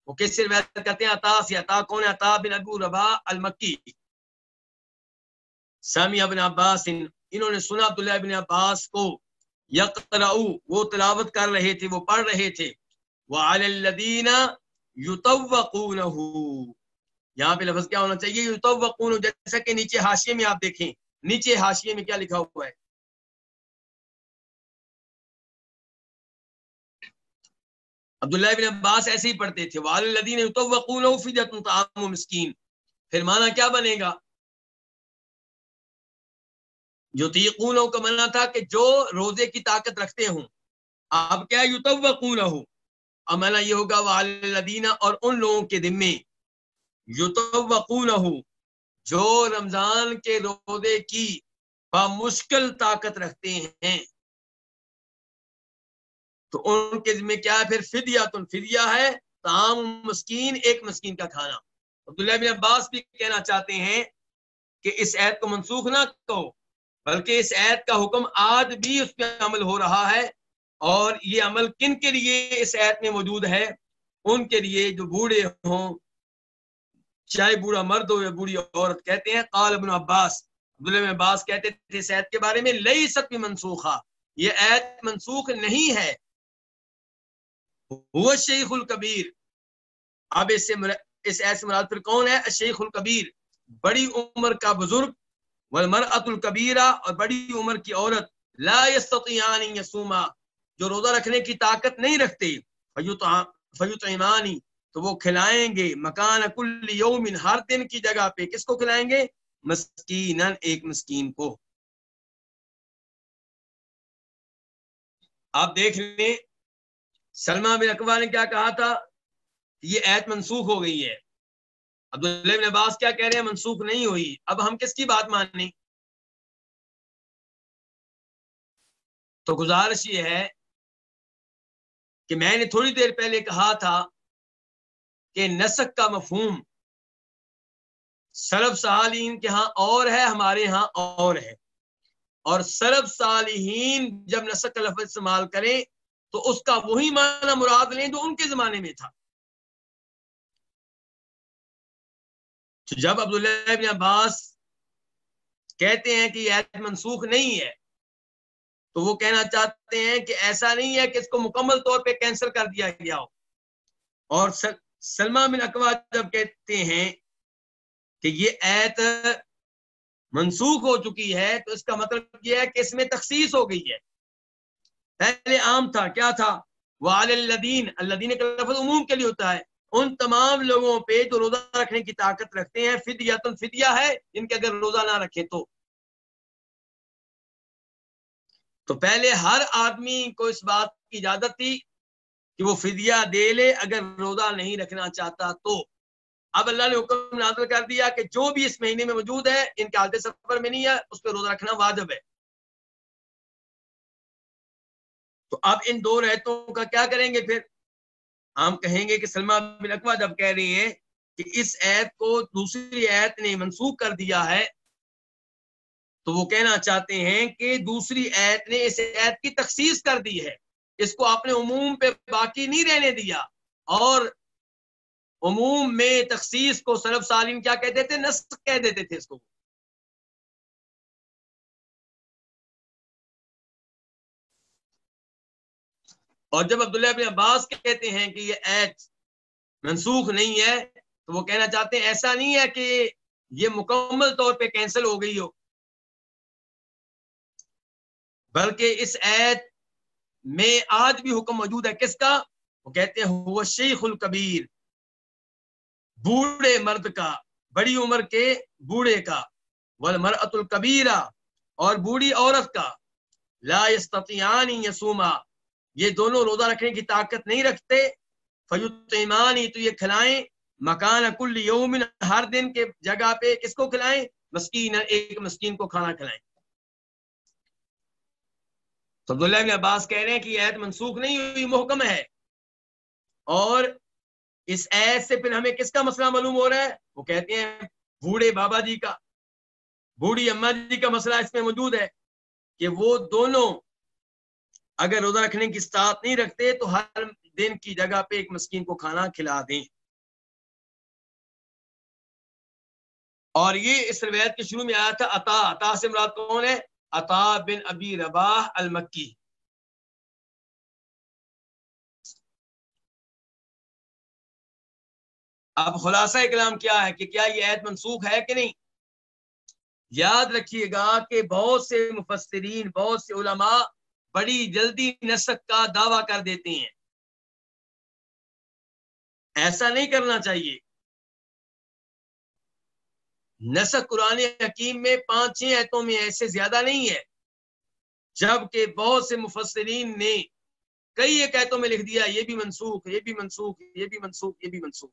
وہ کس سے روایت کرتے ہیں؟ عطا سے۔ عطا کون ہے؟ عطا بن ابو ربا المکی۔ سامی ابن عباس۔ انہوں نے سنا عبداللہ بن عباس کو۔ یقرعو وہ تلاوت کر رہے تھے، وہ پڑھ رہے تھے۔ وعلی الذین یطوقونہ یہاں پہ لفظ کیا ہونا چاہیے؟ یطوقون جیسا کہ نیچے حاشیے میں آپ دیکھیں۔ نیچے حاشیے میں کیا لکھا ہوا ہے؟ عبداللہ بن عباس ایسے ہی پڑھتے تھے۔ والدین مسکین پھر مانا کیا بنے گا؟ جو تیقون کا مانا تھا کہ جو روزے کی طاقت رکھتے ہوں۔ اب کیا یوتوقون ہو اب مانا یہ ہوگا والدین اور ان لوگوں کے ذمے۔ یوتوقون جو رمضان کے روزے کی بمشکل طاقت رکھتے ہیں۔ تو ان کے ذمہ کیا ہے؟ پھر فدیہ تن فدیہ ہے تام مسکین، ایک مسکین کا کھانا۔ عبداللہ بن عباس بھی کہنا چاہتے ہیں کہ اس عید کو منسوخ نہ کہو بلکہ اس عید کا حکم آج بھی اس پہ عمل ہو رہا ہے۔ اور یہ عمل کن کے لیے اس عید میں موجود ہے؟ ان کے لیے جو بوڑھے ہوں، چاہے بوڑھا مرد ہو یا بوڑھی عورت، کہتے ہیں، قال ابن عباس۔ عبداللہ بن عباس کہتے تھے اس عید کے بارے میں لئی سب بھی منسوخہ یہ عید منسوخ نہیں ہے۔ وہ شیخ القبیر اب اس سے اس ایسے مراد پھر کون ہے؟ شیخ القبیر بڑی عمر کا بزرگ، والمرأة القبیرہ اور بڑی عمر کی عورت۔ لا يستطيعان يصوما جو روزہ رکھنے کی طاقت نہیں رکھتے فیطعمانی تو وہ کھلائیں گے مکان کل یوم ہر دن کی جگہ پہ۔ کس کو کھلائیں گے؟ مسکینن ایک مسکین کو۔ آپ دیکھ لیں، سلمہ بن اقبال نے کیا کہا تھا؟ یہ ایت منسوخ ہو گئی ہے۔ عبداللہ بن عباس کیا کہہ رہے ہیں؟ منسوخ نہیں ہوئی۔ اب ہم کس کی بات مانیں؟ تو گزارش یہ ہے کہ میں نے تھوڑی دیر پہلے کہا تھا کہ نسک کا مفہوم سرب صالحین کے ہاں اور ہے، ہمارے ہاں اور ہے۔ اور سرب صالحین جب نسک کا لفظ استعمال کریں تو اس کا وہی معنی مراد لیں جو ان کے زمانے میں تھا۔ تو جب عبداللہ بن عباس کہتے ہیں کہ یہ منسوخ نہیں ہے تو وہ کہنا چاہتے ہیں کہ ایسا نہیں ہے کہ اس کو مکمل طور پہ کینسل کر دیا گیا ہو۔ اور سلمہ بن اقوا جب کہتے ہیں کہ یہ ایت منسوخ ہو چکی ہے، تو اس کا مطلب یہ ہے کہ اس میں تخصیص ہو گئی ہے۔ پہلے عام تھا، کیا تھا؟ وہ الدین اللہ کا لفظ عموم کے لیے ہوتا ہے۔ ان تمام لوگوں پہ جو روزہ رکھنے کی طاقت رکھتے ہیں، فدیہ تن فدیہ ہے ان کے اگر روزہ نہ رکھے تو۔ تو پہلے ہر آدمی کو اس بات کی اجازت تھی کہ وہ فدیہ دے لے، اگر روزہ نہیں رکھنا چاہتا تو۔ اب اللہ نے حکم نازل کر دیا کہ جو بھی اس مہینے میں موجود ہے ان کے حالت سفر میں نہیں ہے، اس پہ روزہ رکھنا واجب ہے۔ تو اب ان دو ریتوں کا کیا کریں گے پھر؟ ہم کہیں گے کہ سلمہ بن اقوا جب کہہ رہی ہیں کہ اس عید کو دوسری عید نے منسوخ کر دیا ہے تو وہ کہنا چاہتے ہیں کہ دوسری ایت نے اس ایت کی تخصیص کر دی ہے۔ اس کو آپ نے عموم پہ باقی نہیں رہنے دیا۔ اور عموم میں تخصیص کو سلف سالین کیا کہتے تھے؟ نسخ کہہ دیتے تھے اس کو۔ اور جب عبداللہ ابن عباس کہتے ہیں کہ یہ ایت منسوخ نہیں ہے، تو وہ کہنا چاہتے ہیں، ایسا نہیں ہے کہ یہ مکمل طور پہ کینسل ہو گئی ہو۔ بلکہ اس ایت میں آج بھی حکم موجود ہے۔ کس کا؟ وہ کہتے ہیں وہ شیخ الکبیر۔ بوڑھے مرد کا، بڑی عمر کے بوڑھے کا۔ والمرأة الکبیرہ۔ اور بوڑھی عورت کا۔ لا يستطيعان یسوما یہ دونوں روزہ رکھنے کی طاقت نہیں رکھتے۔ فیوت تو یہ کھلائیں۔ مکان کل یومن ہر دن کے جگہ پہ کس کو کھلائیں؟ مسکین، ایک مسکین کو کھانا کھلائیں۔ عبداللہ ابن عباس کہہ رہے ہیں کہ یہ عید منسوخ نہیں ہوئی، محکم ہے۔ اور اس عید سے پھر ہمیں کس کا مسئلہ معلوم ہو رہا ہے؟ وہ کہتے ہیں بوڑھے بابا جی کا، بوڑھی اما جی کا مسئلہ اس میں موجود ہے کہ وہ دونوں اگر روزہ رکھنے کی استاد نہیں رکھتے تو ہر دن کی جگہ پہ ایک مسکین کو کھانا کھلا دیں۔ اور یہ اس روایت کے شروع میں آیا تھا، عطا عطا سے مراد کون ہے؟ عطا بن ابی رباح المکی۔ اب خلاصہ کلام کیا ہے کہ کیا یہ عید منسوخ ہے کہ نہیں؟ یاد رکھیے گا کہ بہت سے مفسرین، بہت سے علماء بڑی جلدی نسک کا دعویٰ کر دیتے ہیں۔ ایسا نہیں کرنا چاہیے۔ نسک قرآن حکیم میں پانچ چھ ایتوں میں ایسے زیادہ نہیں ہے، جبکہ بہت سے مفسرین نے کئی ایک ایتوں میں لکھ دیا، یہ بھی منسوخ، یہ بھی منسوخ، یہ بھی منسوخ، یہ بھی منسوخ۔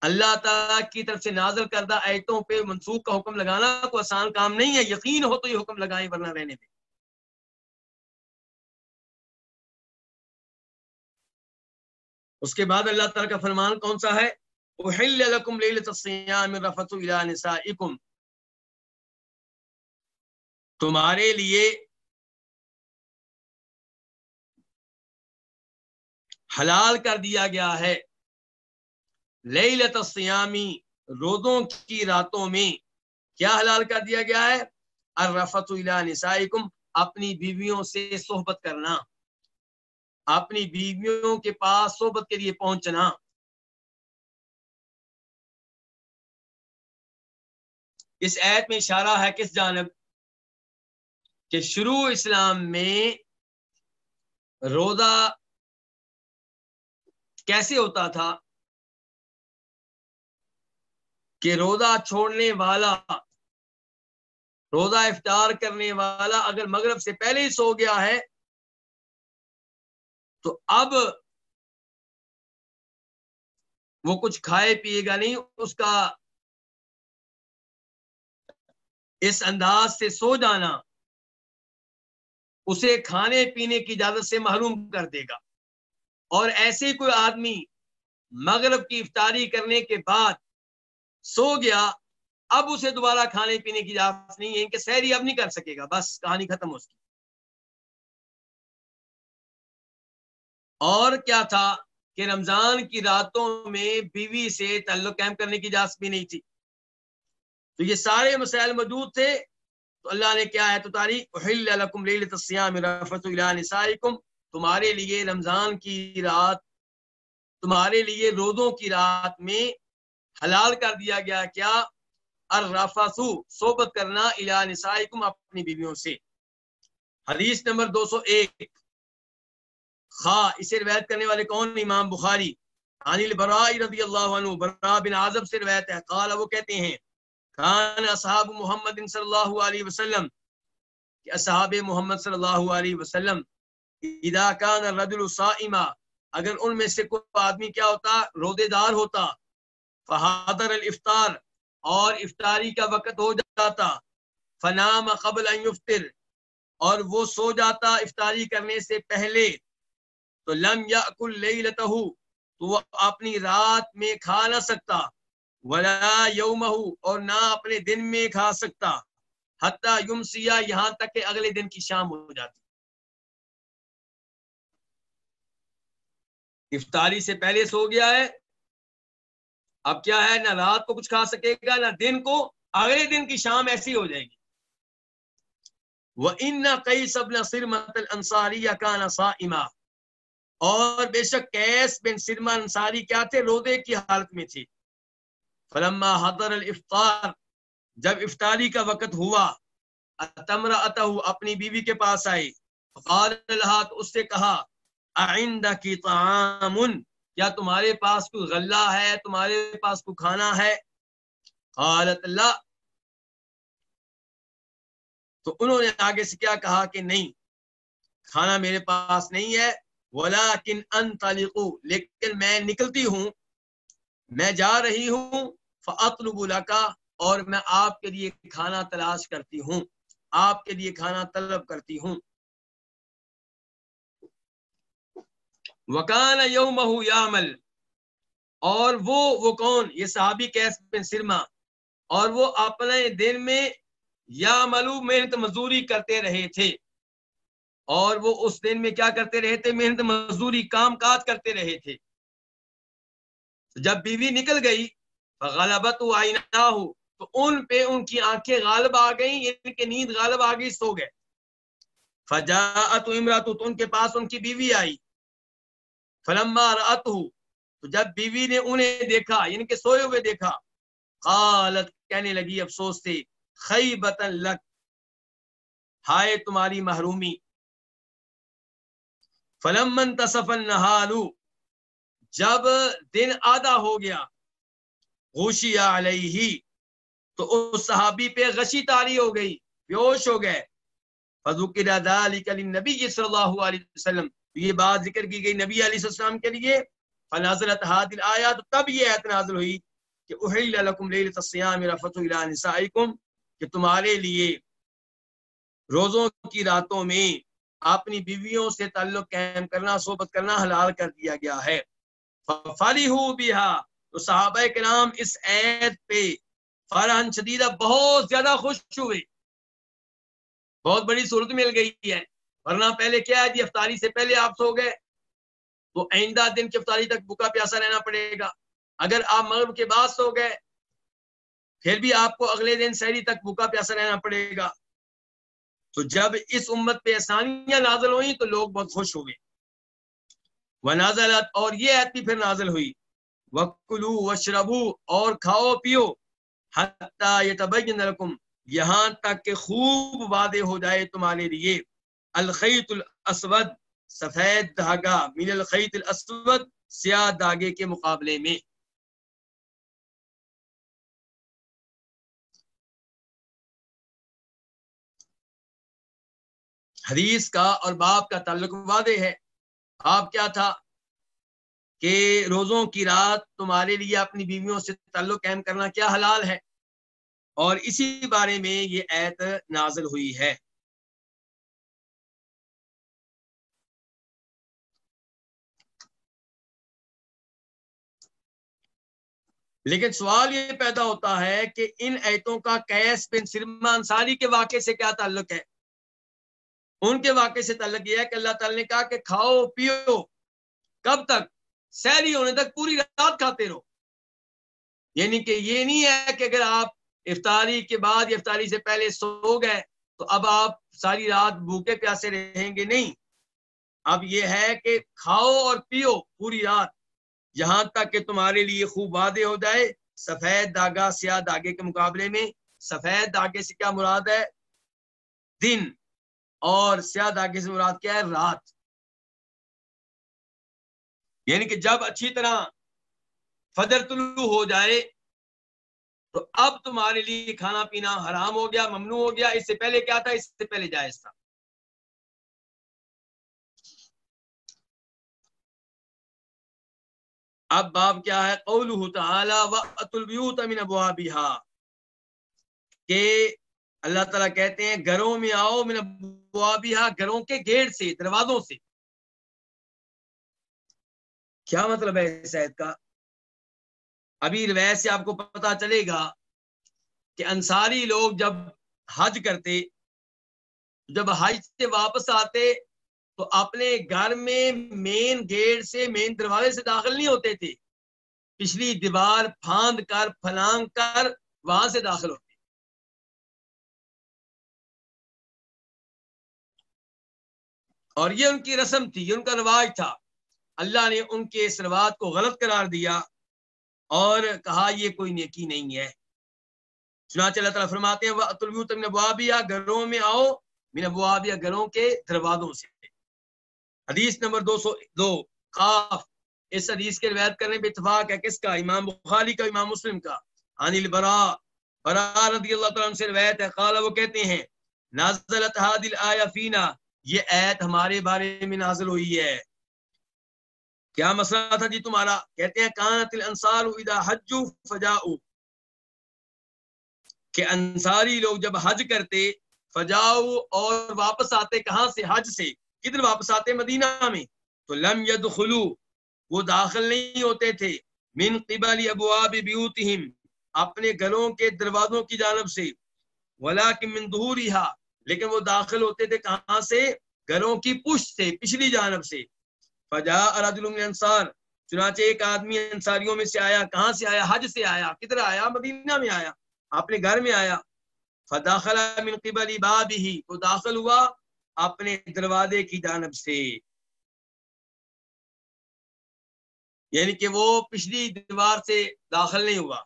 اللہ تعالیٰ کی طرف سے نازل کردہ ایتوں پہ منسوخ کا حکم لگانا کوئی آسان کام نہیں ہے، یقین ہو تو یہ حکم لگائیں ورنہ رہنے دیں۔ اس کے بعد اللہ تعالیٰ کا فرمان کون سا ہے؟ تمہارے لیے حلال کر دیا گیا ہے. لیلت الصیامی روزوں کی راتوں میں کیا حلال کر دیا گیا ہے؟ الرفت الى نسائکم اپنی بیویوں سے صحبت کرنا. اپنی بیویوں کے پاس صحبت کے لیے پہنچنا. اس ایت میں اشارہ ہے کس جانب؟ کہ شروع اسلام میں روزہ کیسے ہوتا تھا؟ کہ روزہ چھوڑنے والا، روزہ افطار کرنے والا اگر مغرب سے پہلے ہی سو گیا ہے، تو اب وہ کچھ کھائے پیے گا نہیں، اس کا اس انداز سے سو جانا اسے کھانے پینے کی اجازت سے محروم کر دے گا۔ اور ایسے کوئی آدمی مغرب کی افطاری کرنے کے بعد سو گیا، اب اسے دوبارہ کھانے پینے کی اجازت نہیں ہے کہ سہری اب نہیں کر سکے گا۔ بس کہانی ختم ہو اس کی۔ اور کیا تھا کہ رمضان کی راتوں میں بیوی سے تعلق قائم کرنے کی اجازت بھی نہیں تھی۔ تو یہ سارے مسائل موجود تھے۔ تو اللہ نے کیا ہے تو تاریخ؟ تمہارے لیے رمضان کی رات، تمہارے لیے روزوں کی رات میں حلال کر دیا گیا۔ کیا؟ الرفاسو صحبت کرنا الا نسائکم اپنی بیویوں سے۔ حدیث نمبر دو سو ایک۔ خواہ، اسے روایت کرنے والے کون؟ امام بخاری۔ عن البراء رضی اللہ عنہ، براء بن عازب سے روایت ہے۔ قال، وہ کہتے ہیں کان اصحاب محمد صلی اللہ علیہ وسلم، کہ اصحاب محمد صلی اللہ علیہ وسلم، اذا کان الرجل صائما، اگر ان میں سے کوئی آدمی کیا ہوتا رودے دار ہوتا، فحاضر الافطار، اور افطاری کا وقت ہو جاتا، فنام قبل ان یفطر، اور وہ سو جاتا افطاری کرنے سے پہلے، تو لم یا کل تو وہ اپنی رات میں کھا نہ سکتا۔ ولا یوم اور نہ اپنے دن میں کھا سکتا۔ حتیٰ یمسیا یہاں تک کہ اگلے دن کی شام ہو جاتی۔ افطاری سے پہلے سو گیا ہے۔ اب کیا ہے؟ نہ رات کو کچھ کھا سکے گا، نہ دن کو۔ اگلے دن کی شام ایسی ہو جائے گی۔ وہ ان نہ کئی سب نہ سر مت انصاری یا کا نسا اور بے شک کیس بن سرما انصاری کیا تھے؟ روزے کی حالت میں تھے۔ فلما حضر الافطار، جب افطاری کا وقت ہوا تمر اپنی بیوی کے پاس آئی۔ فقال اللہ تو اس سے کہا آئندہ کی کیا تمہارے پاس کوئی غلہ ہے؟ تمہارے پاس کوئی کھانا ہے؟ قالت اللہ تو انہوں نے آگے سے کیا کہا کہ نہیں، کھانا میرے پاس نہیں ہے، ولیکن انطلقو، لیکن میں نکلتی ہوں، میں جا رہی ہوں فاطلب لکا اور میں آپ کے لیے کھانا تلاش کرتی ہوں۔ آپ کے لیے کھانا طلب کرتی ہوں۔ وکان یوم یامل اور وہ وہ کون؟ یہ صحابی کیس بن سرما اور وہ اپنے دن میں یا ملو محنت مزدوری کرتے رہے تھے۔ اور وہ اس دن میں کیا کرتے رہے تھے؟ محنت مزدوری، کام کاج کرتے رہے تھے۔ جب بیوی نکل گئی غلبت ہو تو ان پہ ان کی آنکھیں غالب آ گئیں یعنی ان کے نیند غالب آ گئی، سو گئے۔ فجاءت امرات تو ان کے پاس ان کی بیوی آئی۔ فلما رات تو جب بیوی نے انہیں دیکھا یعنی کہ سوئے ہوئے دیکھا، قالت، کہنے لگی افسوس سے خیبت لک۔ ہائے تمہاری محرومی۔ فلمن تصف النہالو، جب دن آدھا ہو گیا غوشی علیہ، تو اس صحابی پہ غشی تاری ہو گئی بیوش ہو گئے۔ فذکر ذالک للنبی صلی اللہ علیہ وسلم۔ یہ بات ذکر کی گئی نبی علیہ السلام کے لیے۔ فنازلت هذه الايات تب یہ ایت نازل ہوئی کہ احل لكم ليله الصيام رفث الى نسائكم کہ تمہارے لیے روزوں کی راتوں میں اپنی بیویوں سے تعلق قائم کرنا، صحبت کرنا حلال کر دیا گیا ہے۔ فَفَرِحُوا بِهَا تو صحابہ کرام اس عید پہ فرحن شدیدہ بہت زیادہ خوش ہوئے۔ بہت بڑی صورت مل گئی ہے۔ ورنہ پہلے کیا ہے جی؟ افطاری سے پہلے آپ سو گئے۔ تو آئندہ دن کی افطاری تک بکا پیاسا رہنا پڑے گا۔ اگر آپ مغرب کے بعد سو گئے، پھر بھی آپ کو اگلے دن سہری تک بھوکا پیاسا رہنا پڑے گا۔ تو جب اس امت پہ آسانیاں نازل ہوئی تو لوگ بہت خوش ہوئے وہ نازلت اور یہ ایت بھی پھر نازل ہوئی۔ وکلو وشربو اور کھاؤ پیو حتیٰ یتبین لکم یہاں تک کہ خوب وعدے ہو جائے تمہارے لیے۔ الخیط الاسود، سفید دھاگا، من الخیط الاسود، سیاہ دھاگے کے مقابلے میں۔ حدیث کا اور باپ کا تعلق واضح ہے۔ آپ کیا تھا؟ کہ روزوں کی رات تمہارے لیے اپنی بیویوں سے تعلق قائم کرنا کیا حلال ہے؟ اور اسی بارے میں یہ ایت نازل ہوئی ہے۔ لیکن سوال یہ پیدا ہوتا ہے کہ ان ایتوں کا کیس بن سرما انصاری کے واقعے سے کیا تعلق ہے؟ ان کے واقعے سے تعلق یہ ہے کہ اللہ تعالی نے کہا کہ کھاؤ، پیو، کب تک؟ سیری ہونے تک پوری رات کھاتے رہو۔ یعنی کہ یہ نہیں ہے کہ اگر آپ افطاری کے بعد یا افطاری سے پہلے سو گئے تو اب آپ ساری رات بھوکے پیاسے رہیں گے نہیں۔ اب یہ ہے کہ کھاؤ اور پیو پوری رات۔ یہاں تک کہ تمہارے لیے خوب وعدے ہو جائے، سفید داغا سیاہ داغے کے مقابلے میں۔ سفید داغے سے کیا مراد ہے؟ دن۔ اور سیاہ داغے سے مراد کیا ہے؟ رات۔ یعنی کہ جب اچھی طرح فجر طلوع ہو جائے تو اب تمہارے لیے کھانا پینا حرام ہو گیا، ممنوع ہو گیا، اس سے پہلے کیا تھا؟ اس سے پہلے جائز تھا۔ اب باب کیا ہے؟ قولہ تعالی وَأَتُ الْبِيُوتَ کہ اللہ تعالیٰ کہتے ہیں، گھروں میں آؤ من ابوابها گھروں کے گیٹ سے، دروازوں سے۔ کیا مطلب ہے اس عید کا؟ ابھی روایت سے آپ کو پتا چلے گا کہ انصاری لوگ جب حج کرتے، جب حج سے واپس آتے، تو اپنے گھر میں مین گیٹ سے مین دروازے سے داخل نہیں ہوتے تھے۔ پچھلی دیوار پھاند کر، پھلانگ کر وہاں سے داخل ہوتے۔ اور یہ ان کی رسم تھی، یہ ان کا رواج تھا۔ اللہ نے ان کے اس رواج کو غلط قرار دیا اور کہا یہ کوئی نیکی نہیں ہے۔ چنانچہ اللہ تعالیٰ فرماتے ہیں گھروں میں آؤ میرا بوابیا گھروں کے دروازوں سے۔ حدیث نمبر دو سو دو، قاف، اس حدیث کے روایت کرنے پہ اتفاق ہے کس کا؟ امام بخاری کا، امام مسلم کا۔ عن البرا برا رضی اللہ تعالیٰ سے روایت ہے۔ قال، وہ کہتے ہیں، نازلت هذه الايه فینا، یہ ایت ہمارے بارے میں نازل ہوئی ہے۔ کیا مسئلہ تھا جی تمہارا؟ کہتے ہیں، کانت الانصار اذا حجوا فجاؤ کہ انصاری لوگ جب حج کرتے فجاؤ اور واپس آتے کہاں سے؟ حج سے۔ کدھر واپس آتے؟ مدینہ میں۔ تو لم يدخلو وہ داخل نہیں ہوتے تھے۔ من قبل ابواب بیوتہم، اپنے گھروں کے دروازوں کی جانب سے۔ ولکن من ظہورها لیکن وہ داخل ہوتے تھے کہاں سے؟ گھروں کی پشت سے، پچھلی جانب سے۔ فجاء رجل من انصار، چنانچہ ایک آدمی انصاریوں میں سے آیا، کہاں سے آیا؟ حج سے آیا، کدھر آیا؟ مدینہ میں آیا، اپنے گھر میں آیا۔ فداخل من قبل بابه تو داخل ہوا اپنے دروازے کی جانب سے۔ یعنی کہ وہ پچھلی دیوار سے داخل نہیں ہوا۔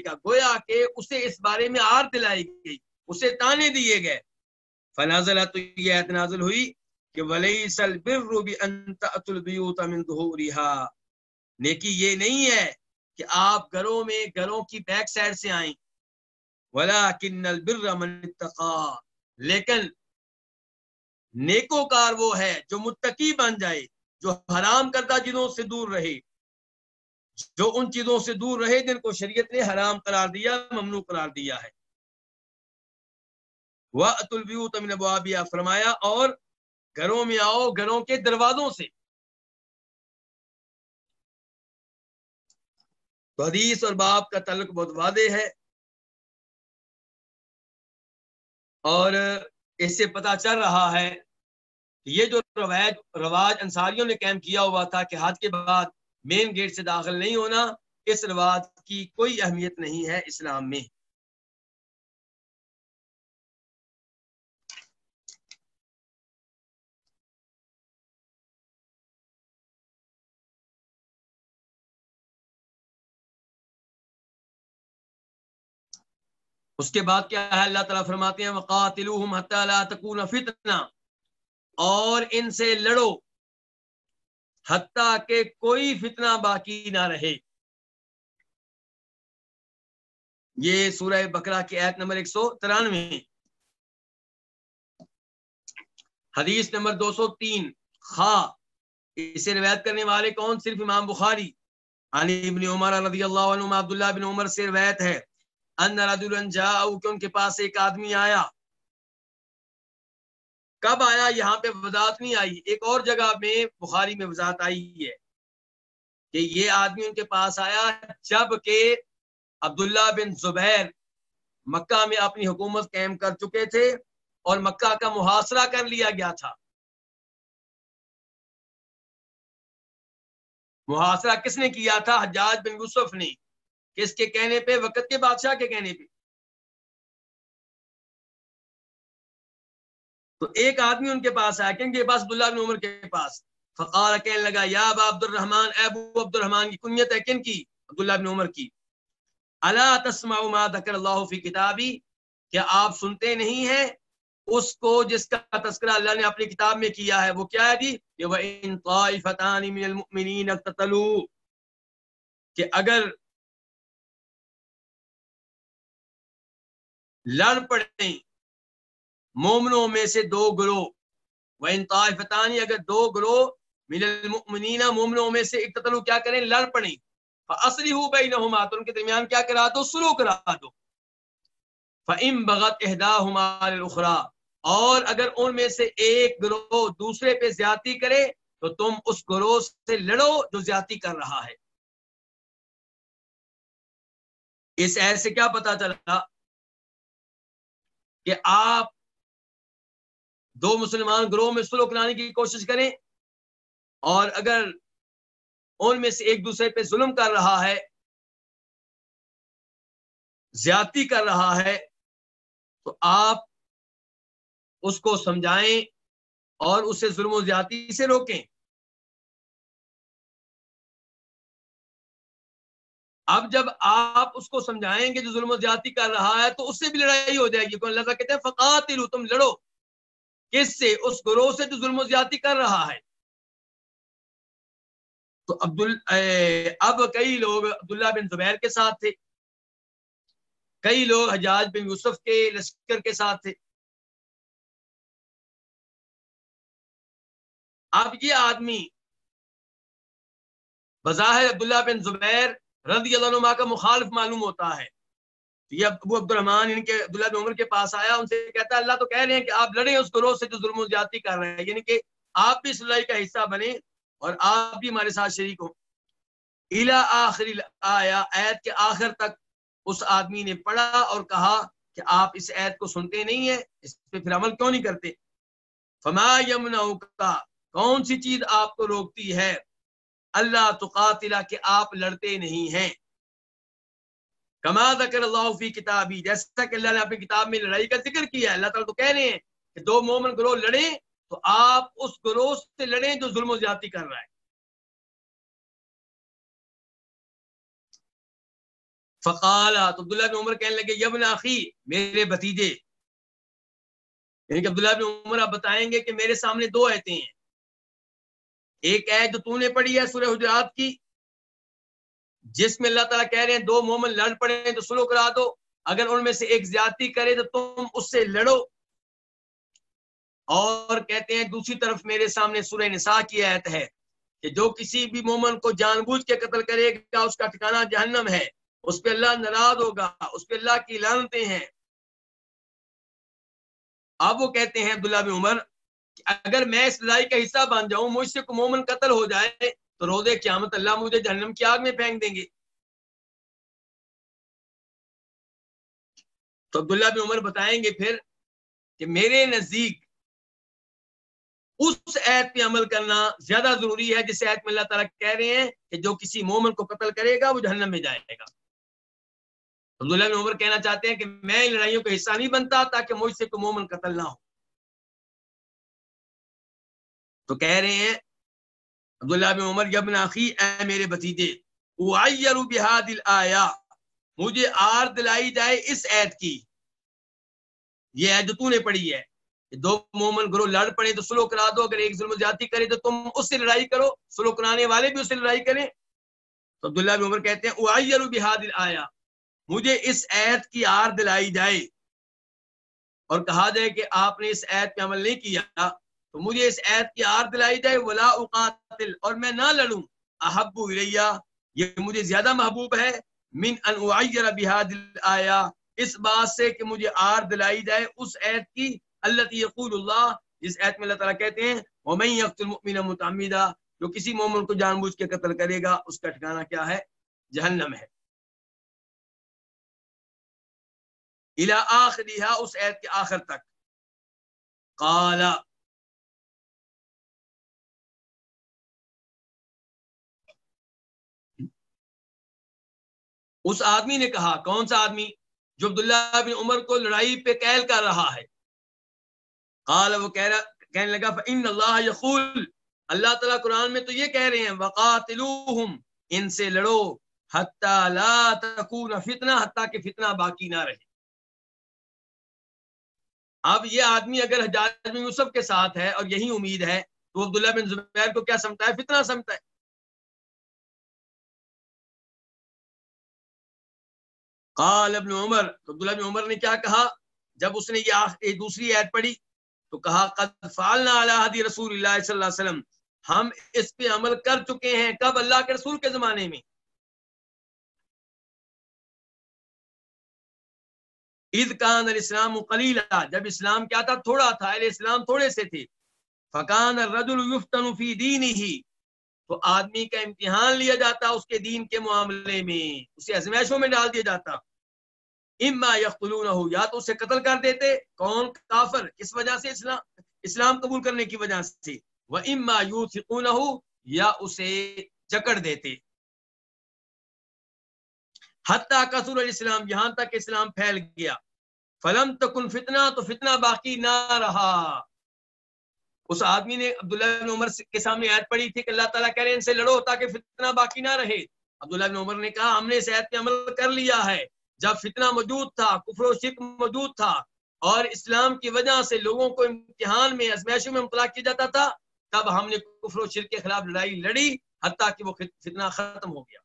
کا گویا کہ اسے اس بارے میں آر دلائی گئی، اسے تانے دیے گئے۔ فنازل تو یہ نازل ہوئی۔ کہ ولیس البر بانت البیوت من ظهورها۔ نیکی یہ نہیں ہے کہ آپ گھروں میں گھروں کی بیک سائڈ سے آئیں۔ ولكن البر من اتقى۔ لیکن نیکو کار وہ ہے جو متقی بن جائے، جو حرام کردہ چیزوں سے دور رہے۔ جو ان چیزوں سے دور رہے جن کو شریعت نے حرام قرار دیا، ممنوع قرار دیا ہے۔ وہ اتل فرمایا، اور گھروں میں آؤ، گھروں کے دروازوں سے۔ تو حدیث اور باپ کا تعلق بہت واضح ہے۔ اور اس سے پتا چل رہا ہے کہ یہ جو روایت رواج انصاریوں نے قائم کیا ہوا تھا کہ حج کے بعد مین گیٹ سے داخل نہیں ہونا، اس رواج کی کوئی اہمیت نہیں ہے اسلام میں۔ اس کے بعد کیا ہے اللہ تعالیٰ فرماتے ہیں وقاتلوہم حتی لا تکون فتنہ اور ان سے لڑو حتیٰ کہ کوئی فتنہ باقی نہ رہے۔ یہ سورہ بکرا کی آیت نمبر ایک سو ترانوے۔ حدیث نمبر دو سو تین۔ خا اسے روایت کرنے والے کون؟ صرف امام بخاری۔ علی ابن عمر رضی اللہ عنہ عبداللہ بن عمر سے روایت ہے۔ ان رجلا جاء کہ ان کے پاس ایک آدمی آیا۔ کب آیا؟ یہاں پہ وضاحت نہیں آئی۔ ایک اور جگہ میں بخاری میں وضاحت آئی ہے کہ یہ آدمی ان کے پاس آیا جبکہ عبداللہ بن زبیر مکہ میں اپنی حکومت قائم کر چکے تھے اور مکہ کا محاصرہ کر لیا گیا تھا۔ محاصرہ کس نے کیا تھا؟ حجاج بن یوسف نے۔ کس کے کہنے پہ؟ وقت کے بادشاہ کے کہنے پہ۔ تو ایک آدمی ان کے پاس آیا کہ ان کے پاس عبداللہ بن عمر کے پاس۔ فقار کہنے لگا، یا ابا عبد الرحمن اے ابو عبد الرحمن کی کنیت ہے کن کی؟ عبداللہ بن عمر کی۔ اللہ تسمع ما ذکر اللہ فی کتابی کیا آپ سنتے نہیں ہیں اس کو جس کا تذکرہ اللہ نے اپنی کتاب میں کیا ہے۔ وہ کیا ہے جی؟ کہ وَإِن طَائِفَتَانِ مِنَ الْمُؤْمِنِينَ اقْتَتَلُوا، کہ اگر لڑ پڑے مومنوں میں سے دو گروہ۔ وہ انطافتانی اگر دو گروہ من المؤمنین مومنوں میں سے اقتتلو کیا کریں، لڑ پڑیں۔ فاصلی ہو بینہما تو ان کے درمیان کیا کرا دو؟ سلو کرا دو۔ فَإِن بَغَتْ إِحْدَاهُمَا لِلْأُخْرَى، اور اگر ان میں سے ایک گروہ دوسرے پہ زیادتی کرے، تو تم اس گروہ سے لڑو جو زیادتی کر رہا ہے۔ اس ایسے کیا پتا چلا؟ کہ آپ دو مسلمان گروہ میں سلوک لانے کی کوشش کریں اور اگر ان میں سے ایک دوسرے پہ ظلم کر رہا ہے، زیادتی کر رہا ہے، تو آپ اس کو سمجھائیں اور اسے ظلم و زیادتی سے روکیں۔ اب جب آپ اس کو سمجھائیں گے جو ظلم و زیادتی کر رہا ہے، تو اس سے بھی لڑائی ہو جائے گی۔ اللہ کہتے ہیں فقات تم لڑو۔ کس سے؟ اس گروہ سے جو ظلم و زیادتی کر رہا ہے۔ تو عبد اب کئی لوگ عبداللہ بن زبیر کے ساتھ تھے۔ کئی لوگ حجاج بن یوسف کے لشکر کے ساتھ تھے۔ اب یہ آدمی بظاہر عبداللہ بن زبیر رضی اللہ عنہ کا مخالف معلوم ہوتا ہے۔ یہ ابو عبد الرحمان ان یعنی کے عبداللہ بن عمر کے پاس آیا، ان سے کہتا ہے، اللہ تو کہہ رہے ہیں کہ آپ لڑیں، اس گروہ سے جو ظلم و زیادتی کر رہے ہیں۔ یعنی کہ آپ بھی اس لڑائی کا حصہ بنے اور آپ بھی ہمارے ساتھ شریک ہوں۔ الا آخری آیا عید کے آخر تک اس آدمی نے پڑھا اور کہا کہ آپ اس عید کو سنتے نہیں ہیں، اس پہ پھر عمل کیوں نہیں کرتے؟ فما یمنا کون سی چیز آپ کو روکتی ہے؟ اللہ تو کہ آپ لڑتے نہیں ہیں۔ کما ذکر اللہ فی کتابی، جیسا کہ اللہ نے اپنی کتاب میں لڑائی کا ذکر کیا ہے، اللہ تعالیٰ تو کہہ رہے ہیں کہ دو مومن گروہ لڑیں تو آپ اس گروہ سے لڑیں جو ظلم و زیادتی کر رہا ہے۔ فقالا تو عبداللہ بن عمر کہنے لگے یبن اخی، میرے بھتیجے۔ یعنی کہ عبداللہ بن عمر آپ بتائیں گے کہ میرے سامنے دو ایتے ہیں۔ ایک ایت جو تو نے پڑھی ہے سورہ حجرات کی، جس میں اللہ تعالیٰ کہہ رہے ہیں، دو مومن لڑ پڑے تو سلو کرا دو۔ اگر ان میں سے ایک زیادتی کرے تو تم اس سے لڑو۔ اور کہتے ہیں، دوسری طرف میرے سامنے سورہ نساء کی ایت ہے کہ جو کسی بھی مومن کو جان بوجھ کے قتل کرے گا، اس کا ٹھکانہ جہنم ہے۔ اس پہ اللہ ناراض ہوگا، اس پہ اللہ کی لانتے ہیں۔ اب وہ کہتے ہیں عبداللہ بن عمر اگر میں اس لڑائی کا حصہ بن جاؤں، مجھ سے کو مومن قتل ہو جائے، تو روز قیامت اللہ مجھے جہنم کی آگ میں پھینک دیں گے۔ تو عبداللہ بن عمر بتائیں گے پھر کہ میرے نزدیک اس عید پہ عمل کرنا زیادہ ضروری ہے، جس عید میں اللہ تعالیٰ کہہ رہے ہیں کہ جو کسی مومن کو قتل کرے گا، وہ جہنم میں جائے گا۔ عبداللہ بن عمر کہنا چاہتے ہیں کہ میں لڑائیوں کا حصہ نہیں بنتا تاکہ مجھ سے کوئی مومن قتل نہ ہو۔ تو کہہ رہے ہیں، عبداللہ بن عمر یبن اخی، اے میرے بتیجے، اعیر بہاد الایا مجھے آر دلائی جائے اس عید کی۔ یہ عید جو تو نے پڑھی ہے دو مومن گروہ لڑ پڑے، تو سلو کرا دو، اگر ایک ظلم زیادتی کرے تو تم اس سے لڑائی کرو سلو کرانے والے بھی اس سے لڑائی کریں۔ تو عبداللہ بن عمر کہتے ہیں، اعیر بہاد الایا مجھے اس عید کی آر دلائی جائے۔ اور کہا جائے کہ آپ نے اس عید پہ عمل نہیں کیا تو مجھے اس عید کی آر دلائی جائے، ولا اقاتل اور میں نہ لڑوں۔ احب الیہ یہ مجھے زیادہ محبوب ہے۔ من ان اعیر بہاد آیا اس بات سے کہ مجھے آر دلائی جائے اس عید کی۔ اللہ یقول اللہ جس عید میں اللہ تعالیٰ کہتے ہیں، ومن یقتل المؤمن متعمدہ جو کسی مومن کو جان بوجھ کے قتل کرے گا، اس کا ٹھکانہ کیا ہے؟ جہنم ہے۔ الى آخریہا اس عید کے آخر تک۔ قالا اس آدمی نے کہا، کون سا آدمی؟ جو عبداللہ بن عمر کو لڑائی پہ قید کر رہا ہے۔ قال، وہ کہہ رہا، کہنے لگا، فإن اللہ یقول اللہ تعالیٰ قرآن میں تو یہ کہہ رہے ہیں وقاتلوہم ان سے لڑو حتی لا تکون فتنہ حتی کہ فتنہ باقی نہ رہے۔ اب یہ آدمی اگر حجاج بن یوسف کے ساتھ ہے اور یہی امید ہے، تو عبداللہ بن زبیر کو کیا سمتا ہے؟ فتنہ سمتا ہے۔ قال ابن عمر عبداللہ بن عمر نے کیا کہا؟ جب اس نے یہ دوسری عید پڑھی، تو کہا، قد فعلنا علی حدی رسول اللہ صلی اللہ علیہ وسلم۔ ہم اس پہ عمل کر چکے ہیں کب؟ اللہ کے رسول کے زمانے میں۔ عید کان الاسلام قلیلا جب اسلام کیا تھا؟ تھوڑا تھا، اہل اسلام تھوڑے سے تھے۔ فکان الرجل یفتن فی دینہ تو آدمی کا امتحان لیا جاتا اس کے دین کے معاملے میں، اسے ازمائشوں میں ڈال دیا جاتا۔ اما یقلون ہو یا تو اسے قتل کر دیتے۔ کون؟ کافر۔ کس وجہ سے اسلام اسلام قبول کرنے کی وجہ سے۔ وہ اما یو ہو یا اسے جکڑ دیتے۔ حتیٰ قصور الاسلام، یہاں تک اسلام پھیل گیا۔ فلم تکن فتنہ تو فتنہ باقی نہ رہا۔ اس آدمی نے عبداللہ بن عمر کے سامنے عید پڑی تھی کہ اللہ تعالیٰ کہہ رہے ان سے لڑو تاکہ فتنہ باقی نہ رہے۔ عبداللہ بن عمر نے کہا، ہم نے اس عید پہ عمل کر لیا ہے۔ جب فتنہ موجود تھا، کفر و شک موجود تھا اور اسلام کی وجہ سے لوگوں کو امتحان میں، ازمائشوں میں مطلع کیا جاتا تھا، تب ہم نے کفر و شرک کے خلاف لڑائی لڑی، حتیٰ کہ وہ فتنہ ختم ہو گیا۔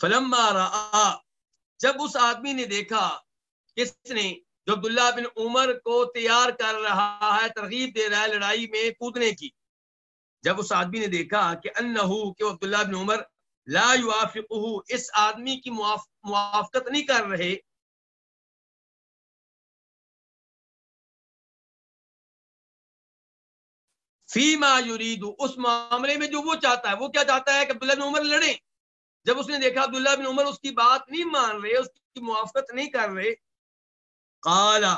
فلم جب اس آدمی نے دیکھا، کس نے؟ جو عبداللہ بن عمر کو تیار کر رہا ہے، ترغیب دے رہا ہے لڑائی میں کودنے کی۔ جب اس آدمی نے دیکھا کہ انہو، کہ عبداللہ بن عمر لا یوافقہ اس آدمی کی موافقت نہیں کر رہے۔ فیما یرید، اس معاملے میں جو وہ چاہتا ہے، وہ کیا چاہتا ہے کہ عبداللہ بن عمر لڑے جب اس نے دیکھا عبداللہ بن عمر اس کی بات نہیں مان رہے، اس کی موافقت نہیں کر رہے قالا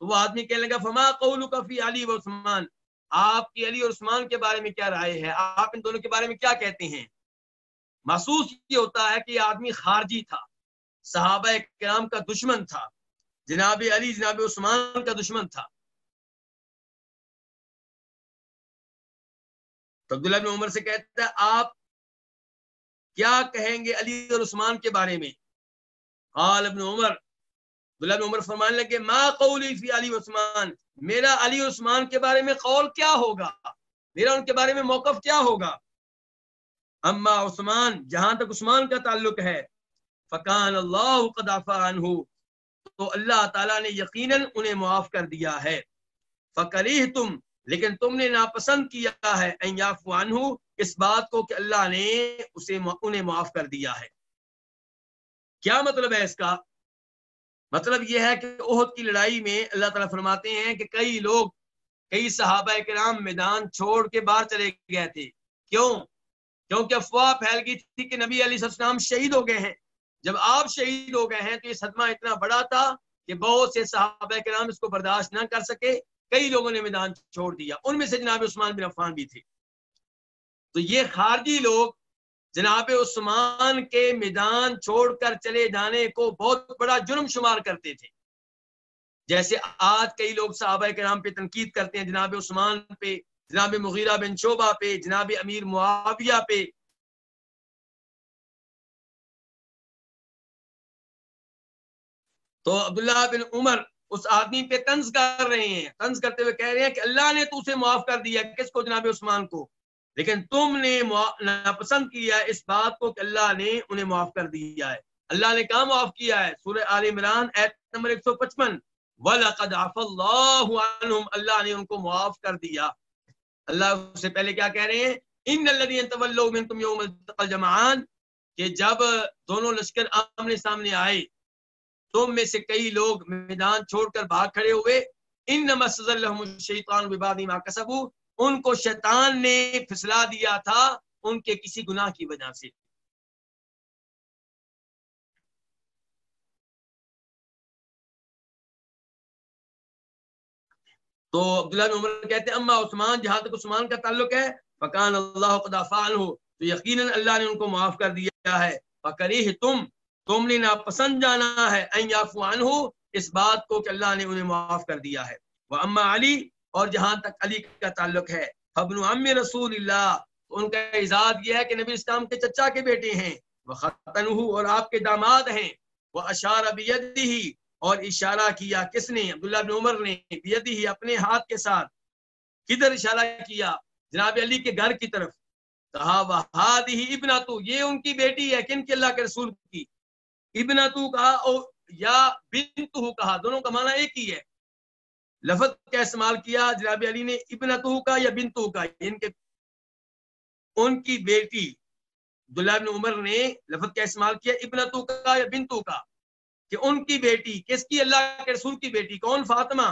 تو وہ آدمی کہنے لگا، فما قولو کا فی علی و عثمان آپ کی علی اور عثمان کے بارے میں کیا رائے ہے؟ آپ ان دونوں کے بارے میں کیا کہتے ہیں؟ محسوس یہ ہوتا ہے کہ یہ آدمی خارجی تھا، صحابہ کرام کا دشمن تھا، جناب علی، جناب عثمان کا دشمن تھا۔ تو عبداللہ بن عمر سے کہتا ہے، آپ کیا کہیں گے علی اور عثمان کے بارے میں؟ قال ابن عمر عبداللہ بن عمر فرمانے لگے، ما قولی فی علی عثمان؟ میرا علی عثمان کے بارے میں قول کیا ہوگا؟ میرا ان کے بارے میں موقف کیا ہوگا؟ اما عثمان، جہاں تک عثمان کا تعلق ہے، فکان اللہ قدافہ عنہ، تو اللہ تعالیٰ نے یقیناً انہیں معاف کر دیا ہے۔ فکری تم لیکن تم نے ناپسند کیا ہے عنہ، اس بات کو کہ اللہ نے اسے انہیں معاف کر دیا ہے۔ کیا مطلب ہے اس کا؟ مطلب یہ ہے کہ عہد کی لڑائی میں اللہ تعالیٰ فرماتے ہیں کہ کئی لوگ، کئی صحابہ کرام میدان چھوڑ کے باہر چلے گئے تھے۔ کیوں؟ کیونکہ افواہ پھیل گئی تھی کہ نبی علی السلام شہید ہو گئے ہیں۔ جب آپ شہید ہو گئے ہیں تو یہ صدمہ اتنا بڑا تھا کہ بہت سے صحابہ کرام اس کو برداشت نہ کر سکے۔ کئی لوگوں نے میدان چھوڑ دیا۔ ان میں سے جناب عثمان بن عفان بھی تھے۔ تو یہ خارجی لوگ جناب عثمان کے میدان چھوڑ کر چلے جانے کو بہت بڑا جرم شمار کرتے تھے۔ جیسے آج کئی لوگ صحابہ کے نام پہ تنقید کرتے ہیں، جناب عثمان پہ، جناب مغیرہ بن شعبہ پہ، جناب امیر معاویہ پہ۔ تو عبداللہ بن عمر اس آدمی پہ طنز کر رہے ہیں۔ طنز کرتے ہوئے کہہ رہے ہیں کہ اللہ نے تو اسے معاف کر دیا، کس کو جناب عثمان کو؟ لیکن تم نے ناپسند کیا اس بات کو کہ اللہ نے انہیں معاف کر دیا ہے۔ اللہ نے کہاں معاف کیا ہے؟ سورہ آل عمران ایت نمبر 155 وَلَقَدْ عَفَ اللَّهُ عَنْهُمْ، اللہ نے ان کو معاف کر دیا۔ اللہ سے پہلے کیا کہہ رہے ہیں؟ ان الذين تولوا منكم يوم التقى الجمعان، کہ جب دونوں لشکر آمنے سامنے آئے تم میں سے کئی لوگ میدان چھوڑ کر باہر کھڑے ہوئے۔ ان نمسز الحم الشیطان ببادی ما کسبو ان کو شیطان نے پھسلا دیا تھا ان کے کسی گناہ کی وجہ سے۔ تو عبداللہ بن عمر کہتے ہیں، اما عثمان، جہاں تک عثمان کا تعلق ہے، فکان اللہ قدا فعل ہو تو یقیناً اللہ نے ان کو معاف کر دیا ہے۔ فکری تم تم نے ناپسند جانا ہے ہو اس بات کو کہ اللہ نے انہیں معاف کر دیا ہے۔ وہ اما علی اور جہاں تک علی کا تعلق ہے۔ ابن ام رسول اللہ ان کا اعزاز یہ ہے کہ نبی اسلام کے چچا کے بیٹے ہیں۔ وہ ختن اور آپ کے داماد ہیں۔ وہ اشار بیدی ہی اور اشارہ کیا کس نے؟ عبداللہ بن عمر نے۔ بیدی ہی اپنے ہاتھ کے ساتھ۔ کدھر اشارہ کیا؟ جناب علی کے گھر کی طرف۔ کہا وہ ہی ابنا تو یہ ان کی بیٹی ہے، کن کے اللہ کے رسول کی؟ ابنا تو کہا یا بنت کہا۔ دونوں کا معنی ایک ہی ہے۔ لفظ کا استعمال کیا جناب علی نے ابنتو کا یا بنتو کا؟ یعنی ان کے ان کی بیٹی عبداللہ بن عمر نے لفظ کا استعمال کیا ابنتو کا یا بنتو کا؟ کہ ان کی بیٹی، کس کی؟ اللہ کے رسول کی بیٹی۔ کون؟ فاطمہ۔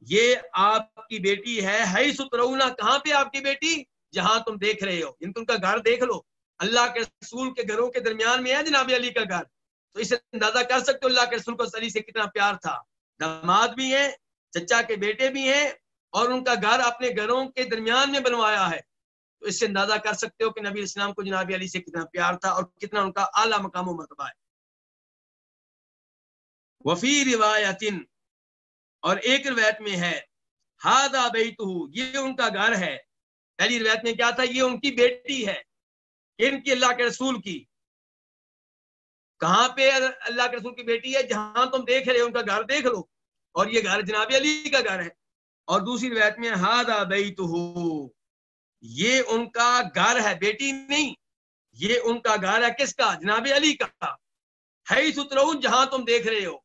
یہ آپ کی بیٹی ہے۔ ہائی سترونا کہاں پہ آپ کی بیٹی؟ جہاں تم دیکھ رہے ہو۔ یعنی ان کا گھر دیکھ لو۔ اللہ کے رسول کے گھروں کے درمیان میں ہے جناب علی کا گھر۔ تو اسے اندازہ کر سکتے اللہ کے رسول کو علی سے کتنا پیار تھا۔ داماد بھی ہیں چچا کے بیٹے بھی ہیں اور ان کا گھر اپنے گھروں کے درمیان میں بنوایا ہے۔ تو اس سے اندازہ کر سکتے ہو کہ نبی اسلام کو جناب علی سے کتنا پیار تھا اور کتنا ان کا اعلیٰ مقام و مرتبہ ہے۔ وفی روایت اور ایک روایت میں ہے ہادا بیتو یہ ان کا گھر ہے۔ پہلی روایت میں کیا تھا؟ یہ ان کی بیٹی ہے، ان کی اللہ کے رسول کی۔ کہاں پہ اللہ کے رسول کی بیٹی ہے؟ جہاں تم دیکھ رہے ان کا گھر دیکھ لو۔ اور یہ گھر جناب علی کا گھر ہے۔ اور دوسری روایت میں ہادا بیتو یہ ان کا گھر ہے، بیٹی نہیں، یہ ان کا گھر ہے کس کا؟ جناب علی کا۔ ہے سترون جہاں تم دیکھ رہے ہو۔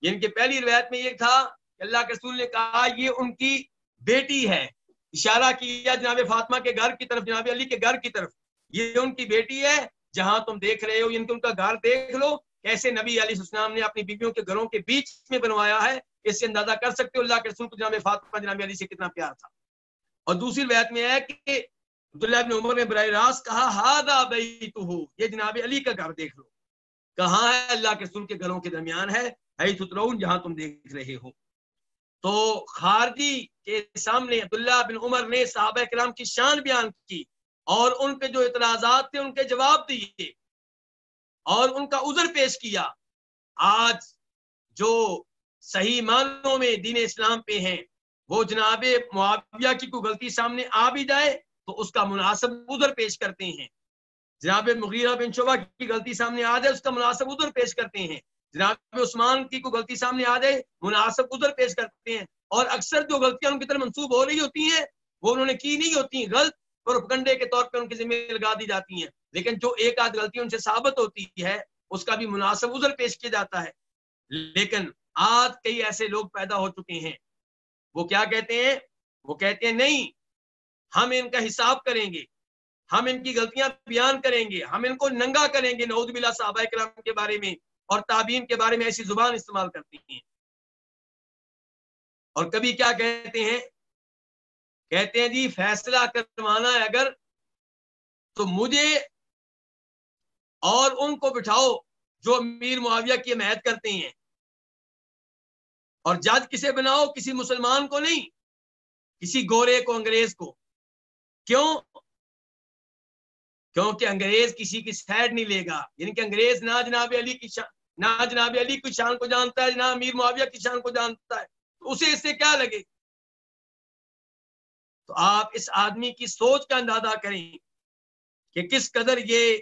یعنی ان کے پہلی روایت میں یہ تھا کہ اللہ کے رسول نے کہا، یہ ان کی بیٹی ہے۔ اشارہ کیا جناب فاطمہ کے گھر کی طرف، جناب علی کے گھر کی طرف۔ یہ ان کی بیٹی ہے، جہاں تم دیکھ رہے ہو یعنی ان کے ان کا گھر دیکھ لو۔ کیسے نبی علی السلام نے اپنی بیویوں کے گھروں کے بیچ میں بنوایا ہے، اس سے اندازہ کر سکتے ہو اللہ کے رسول کو جناب فاطمہ، جناب علی سے کتنا پیار تھا۔ اور دوسری روایت میں ہے کہ عبداللہ بن عمر نے براہ راست کہا ہادا بیتہ یہ جناب علی کا گھر دیکھ لو۔ کہاں ہے، اللہ کے رسول کے گھروں کے درمیان ہے سترون جہاں تم دیکھ رہے ہو۔ تو خارجی کے سامنے عبداللہ بن عمر نے صحابہ کرام کی شان بیان کی اور ان پہ جو اعتراضات تھے، ان کے جواب دیے۔ اور ان کا عذر پیش کیا۔ آج جو صحیح معنوں میں دین اسلام پہ ہیں، وہ جناب معاویہ کی کوئی غلطی سامنے آ بھی جائے تو اس کا مناسب عذر پیش کرتے ہیں۔ جناب مغیرہ بن شعبہ کی غلطی سامنے آ جائے، اس کا مناسب عذر پیش کرتے ہیں۔ جناب عثمان کی کوئی غلطی سامنے آ جائے، مناسب عذر پیش کرتے ہیں۔ اور اکثر جو غلطیاں ان کی طرف منسوب ہو رہی ہوتی ہیں، وہ انہوں نے کی نہیں ہوتی، غلط اور کے طور پہ ان کی ذمہ لگا دی جاتی ہیں۔ لیکن جو ایک آدھ غلطی ان سے ثابت ہوتی ہے، اس کا بھی مناسب عذر پیش کیا جاتا ہے۔ لیکن آج کئی ایسے لوگ پیدا ہو چکے ہیں۔ وہ کیا کہتے ہیں؟ وہ کہتے ہیں، نہیں، ہم ان کا حساب کریں گے۔ ہم ان کی غلطیاں بیان کریں گے۔ ہم ان کو ننگا کریں گے، نعوذ باللہ صحابہ کرام کے بارے میں اور تعبین کے بارے میں ایسی زبان استعمال کرتی ہیں۔ اور کبھی کیا کہتے ہیں؟ کہتے ہیں جی فیصلہ کروانا ہے اگر تو مجھے اور ان کو بٹھاؤ جو امیر معاویہ کی حمایت کرتے ہیں۔ اور جج کسے بناؤ؟ کسی مسلمان کو نہیں، کسی گورے کو، انگریز کو۔ کیوں؟ کیونکہ انگریز کسی کی سائڈ نہیں لے گا۔ یعنی کہ انگریز نہ جناب علی کی شان نہ جناب علی کی شان کو جانتا ہے، نہ امیر معاویہ کی شان کو جانتا ہے۔ تو اسے اس سے کیا لگے؟ تو آپ اس آدمی کی سوچ کا اندازہ کریں کہ کس قدر یہ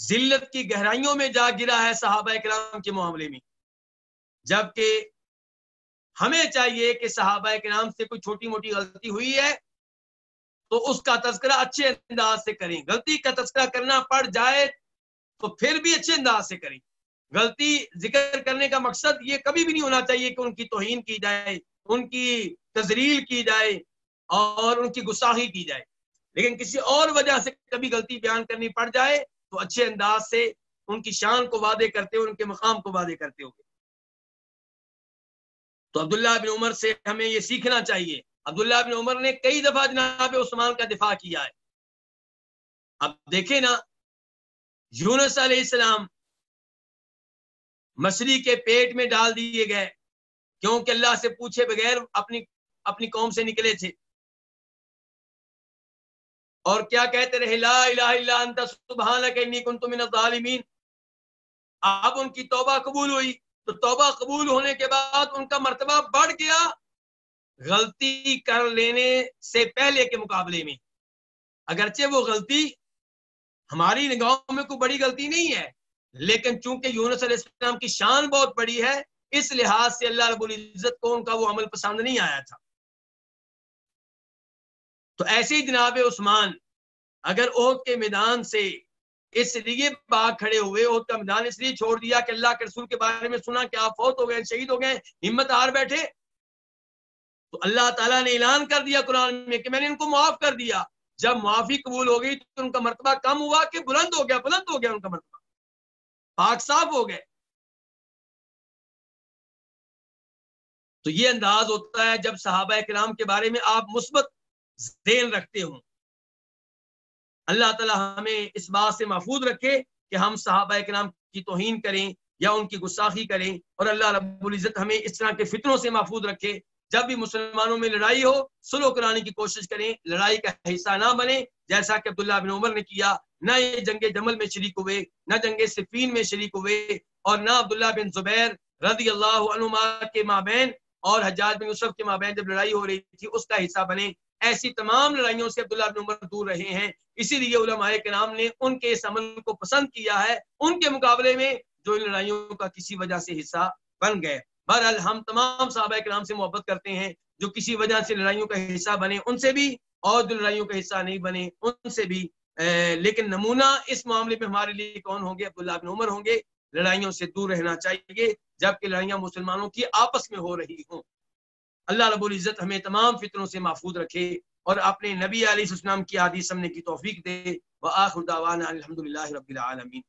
ذلت کی گہرائیوں میں جا گرا ہے صحابہ کرام کے معاملے میں۔ جبکہ ہمیں چاہیے کہ صحابہ کرام سے کوئی چھوٹی موٹی غلطی ہوئی ہے تو اس کا تذکرہ اچھے انداز سے کریں۔ غلطی کا تذکرہ کرنا پڑ جائے تو پھر بھی اچھے انداز سے کریں۔ غلطی ذکر کرنے کا مقصد یہ کبھی بھی نہیں ہونا چاہیے کہ ان کی توہین کی جائے، ان کی تزریل کی جائے اور ان کی گساہی کی جائے۔ لیکن کسی اور وجہ سے کبھی غلطی بیان کرنی پڑ جائے تو اچھے انداز سے ان کی شان کو وعدے کرتے ہوئے، ان کے مقام کو وعدے کرتے ہوئے۔ تو عبداللہ بن عمر سے ہمیں یہ سیکھنا چاہیے۔ عبداللہ بن عمر نے کئی دفعہ جناب عثمان کا دفاع کیا ہے۔ اب دیکھیں نا، یونس علیہ السلام مچھلی کے پیٹ میں ڈال دیے گئے۔ کیونکہ اللہ سے پوچھے بغیر اپنی اپنی قوم سے نکلے تھے۔ اور کیا کہتے رہے، لا الہ الا انت، سبحانک انی کنت من الظالمین. اب ان کی توبہ قبول ہوئی، تو توبہ قبول ہونے کے بعد ان کا مرتبہ بڑھ گیا، غلطی کر لینے سے پہلے کے مقابلے میں۔ اگرچہ وہ غلطی ہماری نگاہوں میں کوئی بڑی غلطی نہیں ہے، لیکن چونکہ یونس علیہ السلام کی شان بہت بڑی ہے، اس لحاظ سے اللہ رب العزت کو ان کا وہ عمل پسند نہیں آیا تھا۔ تو ایسے ہی جناب عثمان، اگر عہد کے میدان سے اس لیے باغ کھڑے ہوئے، عہد کا میدان اس لیے چھوڑ دیا کہ اللہ کے رسول کے بارے میں سنا کہ آپ فوت ہو گئے، شہید ہو گئے، ہمت ہار بیٹھے، تو اللہ تعالیٰ نے اعلان کر دیا قرآن میں کہ میں نے ان کو معاف کر دیا۔ جب معافی قبول ہو گئی تو ان کا مرتبہ کم ہوا کہ بلند ہو گیا، بلند ہو گیا ان کا مرتبہ۔ پاک صاف ہو گئے۔ تو یہ انداز ہوتا ہے جب صحابہ کرام کے بارے میں آپ مثبت ذہن رکھتے ہوں۔ اللہ تعالیٰ ہمیں اس بات سے محفوظ رکھے کہ ہم صحابہ کرام کی توہین کریں یا ان کی گساخی کریں اور اللہ رب العزت ہمیں اس طرح کے فطروں سے محفوظ رکھے۔ جب بھی مسلمانوں میں لڑائی ہو، سلو کرانے کی کوشش کریں، لڑائی کا حصہ نہ بنے جیسا کہ عبداللہ بن عمر نے کیا، نہ یہ جنگ جمل میں شریک ہوئے، نہ جنگ صفین میں شریک ہوئے اور نہ عبداللہ بن زبیر رضی اللہ عنہ کے مابین اور حجاج بن یوسف کے مابین جب لڑائی ہو رہی تھی، اس کا حصہ بنے ایسی تمام لڑائیوں سے عبداللہ بن عمر دور رہے ہیں۔ اسی لیے علماء کے نام نے ان کے اس عمل کو پسند کیا ہے۔ ان کے مقابلے میں جو ان لڑائیوں کا کسی وجہ سے حصہ بن گئے۔ بہرحال ہم تمام صحابہ کے نام سے محبت کرتے ہیں۔ جو کسی وجہ سے لڑائیوں کا حصہ بنے ان سے بھی اور جو لڑائیوں کا حصہ نہیں بنے ان سے بھی۔ لیکن نمونہ اس معاملے میں ہمارے لیے کون ہوں گے؟ عبداللہ بن عمر ہوں گے۔ لڑائیوں سے دور رہنا چاہیے، جبکہ لڑائیاں مسلمانوں کی آپس میں ہو رہی ہوں۔ اللہ رب العزت ہمیں تمام فطروں سے محفوظ رکھے اور اپنے نبی علیہ السلام کی عادی سمنے کی توفیق دے۔ وآخر دعوانا الحمدللہ رب العالمین۔